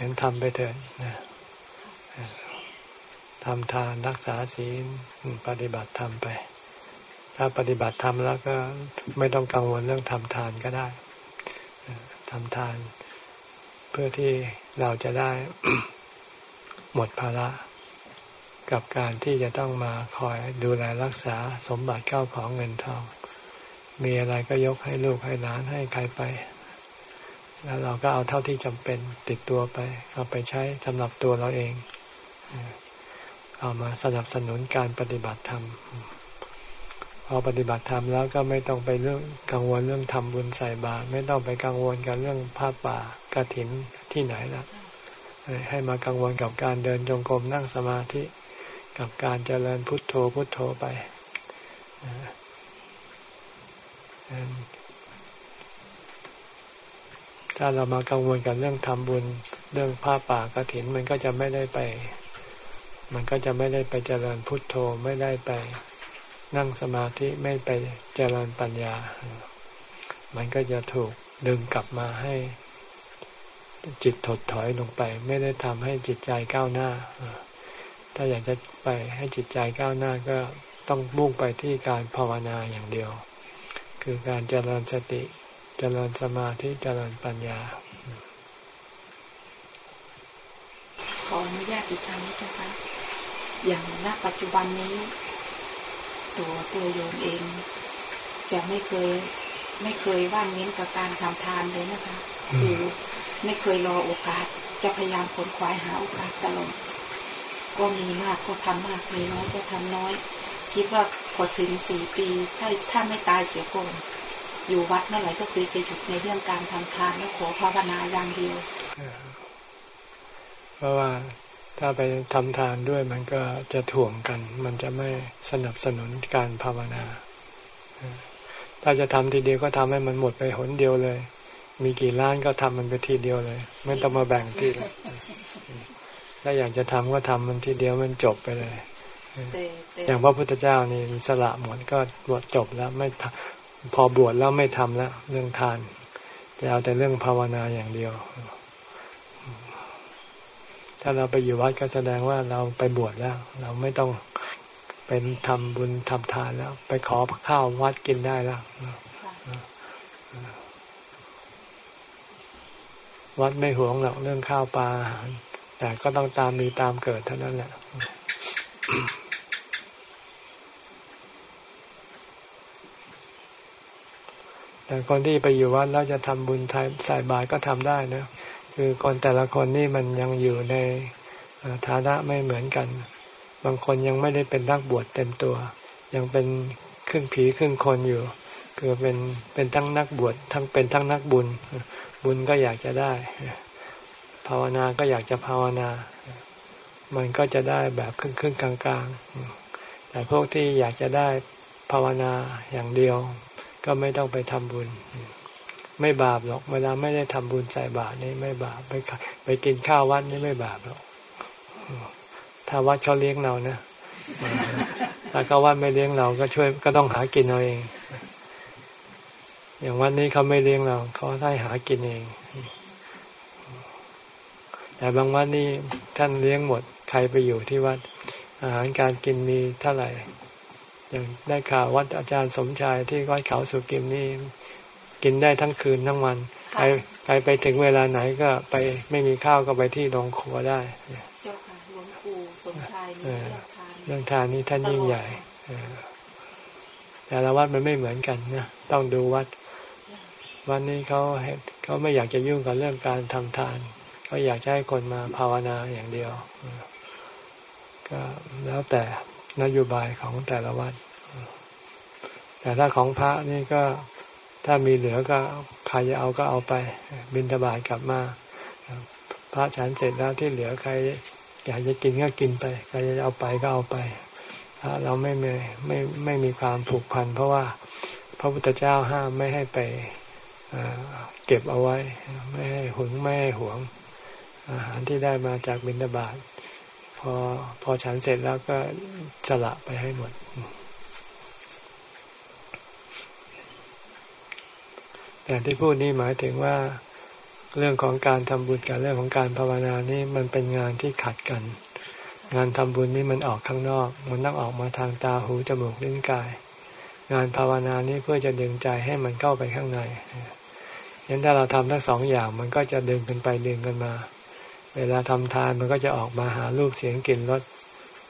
ยังทำไปเถิดนะทำทานรักษาศีลปฏิบัติธรรมไป ถ้าปฏิบัติธรรมแล้วก็ไม่ต้องกังวลเรื่องทำทานก็ได้ทำทาน เพื่อที่เราจะได้หมดภาระกับการที่จะต้องมาคอยดูแลรักษาสมบัติเก้าของเงินทอง มีอะไรก็ยกให้ลูกให้หลานให้ใครไป แล้วเราก็เอาเท่าที่จำเป็นติดตัวไป เอาไปใช้สำหรับตัวเราเอง เอามาสนับสนุนการปฏิบัติธรรมพอปฏิบัติธรรมแล้วก็ไม่ต้องไปเรื่องกังวลเรื่องทำบุญใส่บาตรไม่ต้องไปกังวลกับเรื่องผ้าป่ากระถินที่ไหนละให้มากังวลกับการเดินจงกรมนั่งสมาธิกับการเจริญพุทโธพุทโธไป ถ้าเรามากังวลกับเรื่องทำบุญเรื่องผ้าป่ากระถินมันก็จะไม่ได้ไป มันก็จะไม่ได้ไปเจริญพุทโธไม่ได้ไปนั่งสมาธิไม่ไปเจริญปัญญา มันก็จะถูกดึงกลับมาให้ จิตถดถอยลงไป ไม่ได้ทำให้จิตใจก้าวหน้า ถ้าอยากจะไปให้จิตใจก้าวหน้าก็ต้องมุ่งไปที่การภาวนาอย่างเดียว คือการเจริญสติ เจริญสมาธิเจริญปัญญา ขออนุญาตอีกครั้งนะคะ อย่างณปัจจุบันนี้ ตัวตัวโยมเอง จะไม่เคย ไม่เคยว่างเว้นกับการทำทานเลยนะคะคือไม่เคยรอโอกาส จะพยายามขนขวายหาโอกาสตลอดก็มีมากก็ทำมากมีน้อยก็ทำน้อย คิดว่าพอถึงสี่ปีถ้าถ้าไม่ตายเสียก่อน อยู่วัดเมื่อไหร่ก็คือจะหยุดในเรื่องการทำทานแล้วขอภาวนาอย่างเดียวเพราะว่าถ้าไปทำทานด้วยมันก็จะถ่วงกัน มันจะไม่สนับสนุนการภาวนา ถ้าจะทำทีเดียวก็ทำให้มันหมดไปหนเดียวเลย มีกี่ล้านก็ทำมันไปทีเดียวเลย ไม่ต้องมาแบ่งทีละถ้าอยากจะทำก็ทำมันทีเดียวมันจบไปเลย อย่างพระพุทธเจ้านี่มีสละหมดก็บวชจบแล้วไม่ พอบวชแล้วไม่ทำแล้วเรื่องทาน จะเอาแต่เรื่องภาวนาอย่างเดียว ถ้าเราไปอยู่วัดก็แสดงว่าเราไปบวชแล้ว เราไม่ต้องเป็นทำบุญทำทานแล้ว ไปขอข้าววัดกินได้แล้ววัดไม่หวงหรอกเรื่องข้าวปลาอาหารแต่ก็ต้องตามมีตามเกิดเท่านั้นแหละ แต่คนที่ไปอยู่วัดแล้วจะทำบุญใส่บาตรก็ทำได้นะ คือคนแต่ละคนนี่มันยังอยู่ในฐานะไม่เหมือนกัน บางคนยังไม่ได้เป็นนักบวชเต็มตัว ยังเป็นครึ่งผีครึ่งคนอยู่ คือเป็นเป็นทั้งนักบวชทั้งเป็นทั้งนักบุญ บุญก็อยากจะได้ ภาวนาก็อยากจะภาวนา มันก็จะได้แบบครึ่งครึ่งกลางกลางแต่พวกที่อยากจะได้ภาวนาอย่างเดียว ก็ไม่ต้องไปทำบุญ ไม่บาปหรอก เวลาไม่ได้ทำบุญใส่บาตรนี่ไม่บาปไปไปกินข้าววัดนี่ไม่บาปหรอกถ้าวัดเขาเลี้ยงเรานะถ้าเขาวัดไม่เลี้ยงเราก็ช่วยก็ต้องหากินเอาเอง อย่างวันนี้เขาไม่เลี้ยงเราเขาได้หากินเอง แต่บางวัดนี่ท่านเลี้ยงหมด ใครไปอยู่ที่วัด อาหารการกินมีเท่าไหร่ อย่างได้ข่าววัดอาจารย์สมชายที่วัดเขาสุกิมนี่กินได้ทั้งคืนทั้งวันใครใครไปถึงเวลาไหนก็ไปไม่มีข้าวก็ไปที่โรงครัวได้เจ้าค่ะหลวงปู่สมชายเรื่องทานนี่ท่านยิ่งใหญ่แต่ละวัดมันไม่เหมือนกันนะต้องดูวัด วันนี้เขาเขาไม่อยากจะยุ่งกับเรื่องการทำทานก็อยากให้คนมาภาวนาอย่างเดียว ก็แล้วแต่ นโยบายของแต่ละวัด แต่ถ้าของพระนี่ก็ถ้ามีเหลือก็ใครจะเอาก็เอาไป บินตบาทกลับมา พระฉันเสร็จแล้วที่เหลือใครอยากจะกินก็กินไป ใครจะเอาไปก็เอาไปเราไม่ไม่ไม่ไม่มีความผูกพัน เพราะว่าพระพุทธเจ้าห้ามไม่ให้ไปเก็บเอาไว้ ไม่ให้หึงไม่ให้หวง อาหารที่ได้มาจากบิณฑบาต พอพอฉันเสร็จแล้วก็สละไปให้หมด แต่ที่พูดนี้หมายถึงว่าเรื่องของการทำบุญกับเรื่องของการภาวนานี่มันเป็นงานที่ขัดกัน งานทำบุญนี่มันออกข้างนอก มันต้องออกมาทางตาหูจมูกลิ้นกาย งานภาวนานี้เพื่อจะดึงใจให้มันเข้าไปข้างในยันถ้าเราทำทั้งสองอย่างมันก็จะดึงกันไปดึงกันมา เวลาทำทานมันก็จะออกมาหารูปเสียงกลิ่นรส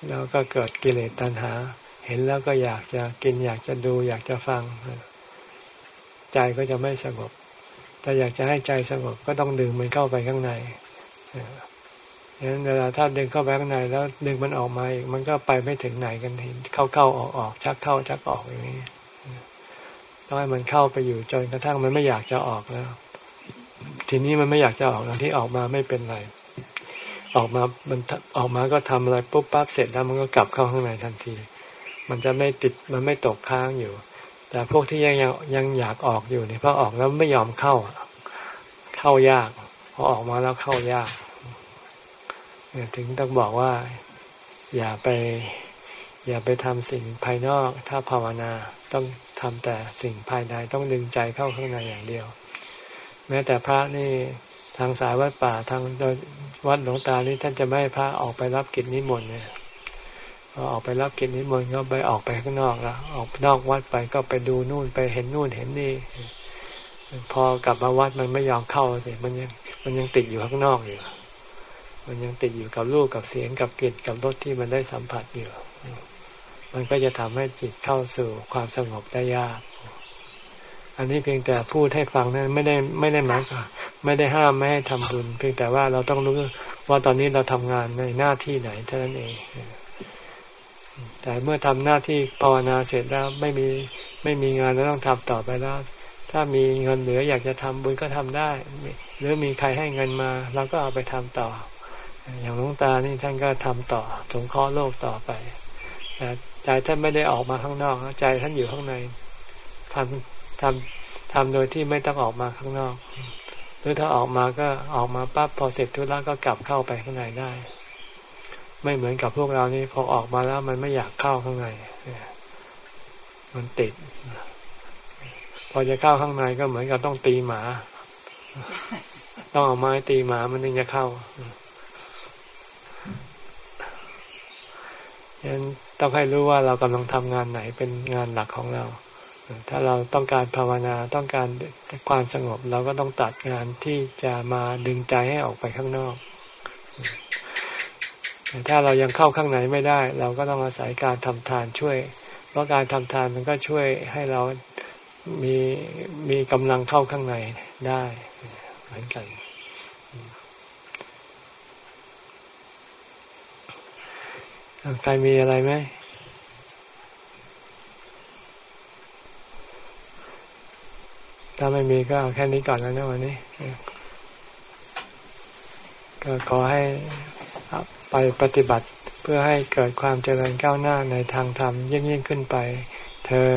แล้วก็เกิดกิเลสตัณหา เห็นแล้วก็อยากจะกินอยากจะดู อยากจะฟัง ใจก็จะไม่สงบถ้าอยากจะให้ใจสงบก็ต้องดึงมันเข้าไปข้างในฉะนั้นเวลาถ้าดึงเข้าไปข้างในแล้วดึงมันออกมาอีกมันก็ไปไม่ถึงไหนกันเห็นเข้าเข้าออกออกชักเข้าชักออกอย่างนี้ต้องให้มันเข้าไปอยู่จนกระทั่งมันไม่อยากจะออกแล้ว ทีนี้มันไม่อยากจะออกแล้วที่ออกมาไม่เป็นไร ออกมามันออกมาก็ทำอะไรปุ๊บปั๊บเสร็จแล้วมันก็กลับเข้าข้างในทันที มันจะไม่ติดมันไม่ตกค้างอยู่ แต่พวกที่ยังยังยังอยากออกอยู่เนี่ยพอออกแล้วไม่ยอมเข้า เข้ายากพอออกมาแล้วเข้ายากถึงต้องบอกว่า อย่าไป อย่าไปทำสิ่งภายนอก ถ้าภาวนาต้องทำแต่สิ่งภายในต้องดึงใจเข้าข้างในอย่างเดียว แม้แต่พระนี่ ทางสายวัดป่าทางวัดหลวงตานี่ท่านจะไม่พระออกไปรับกิจนิมนต์เนี่ยพอออกไปรับกิจนิมนต์ก็ไปออกไปข้างนอกแล้วออกนอกวัดไปก็ไปดูนู่นไปเห็นนู่นเห็นนี่ พอกลับมาวัดมันไม่ยอมเข้าสิมันยังมันยังติดอยู่ข้างนอกอยู่มันยังติดอยู่กับรูปกับเสียงกับกลิ่นกับรสที่มันได้สัมผัสอยู่ มันก็จะทำให้จิตเข้าสู่ความสงบได้ยาก อันนี้เพียงแต่พูดให้ฟังนั้นไม่ได้ไม่ได้หมายไม่ได้ห้ามไม่ให้ทำบุญ เพียงแต่ว่าเราต้องรู้ว่าตอนนี้เราทำงานในหน้าที่ไหนเท่านั้นเอง แต่เมื่อทำหน้าที่ภาวนาเสร็จแล้วไม่มีไม่มีงานแล้วต้องทำต่อไปแล้ว ถ้ามีเงินเหลืออยากจะทำบุญก็ทำได้ หรือมีใครให้เงินมาเราก็เอาไปทำต่อ อย่างหลวงตานี่ท่านก็ทำต่อสงเคราะห์โลกต่อไปแต่ใจท่านไม่ได้ออกมาข้างนอกใจท่านอยู่ข้างในทำ ทำทำโดยที่ไม่ต้องออกมาข้างนอก หรือถ้าออกมาก็ออกมาปั๊บพอเสร็จธุระก็กลับเข้าไปข้างในได้ ไม่เหมือนกับพวกเรานี่พอออกมาแล้วมันไม่อยากเข้าข้างในมันติด พอจะเข้าข้างในก็เหมือนกับต้องตีหมา ต้องเอาไม้ตีหมามันถึงจะเข้าฉะนั้นต้องให้รู้ว่าเรากำลังทำงานไหนเป็นงานหลักของเรา ถ้าเราต้องการภาวนาต้องการความสงบ เราก็ต้องตัดงานที่จะมาดึงใจให้ออกไปข้างนอกแต่ถ้าเรายังเข้าข้างในไม่ได้ เราก็ต้องอาศัยการทำทานช่วย เพราะการทำทานมันก็ช่วยให้เรามีมีกำลังเข้าข้างในได้เหมือนกัน ใครมีอะไรไหม ถ้าไม่มีก็เอาแค่นี้ก่อนแล้วนะวันนี้ ก็ขอให้ไปปฏิบัติเพื่อให้เกิดความเจริญก้าวหน้าในทางธรรมยิ่งยิ่งขึ้นไป เธอ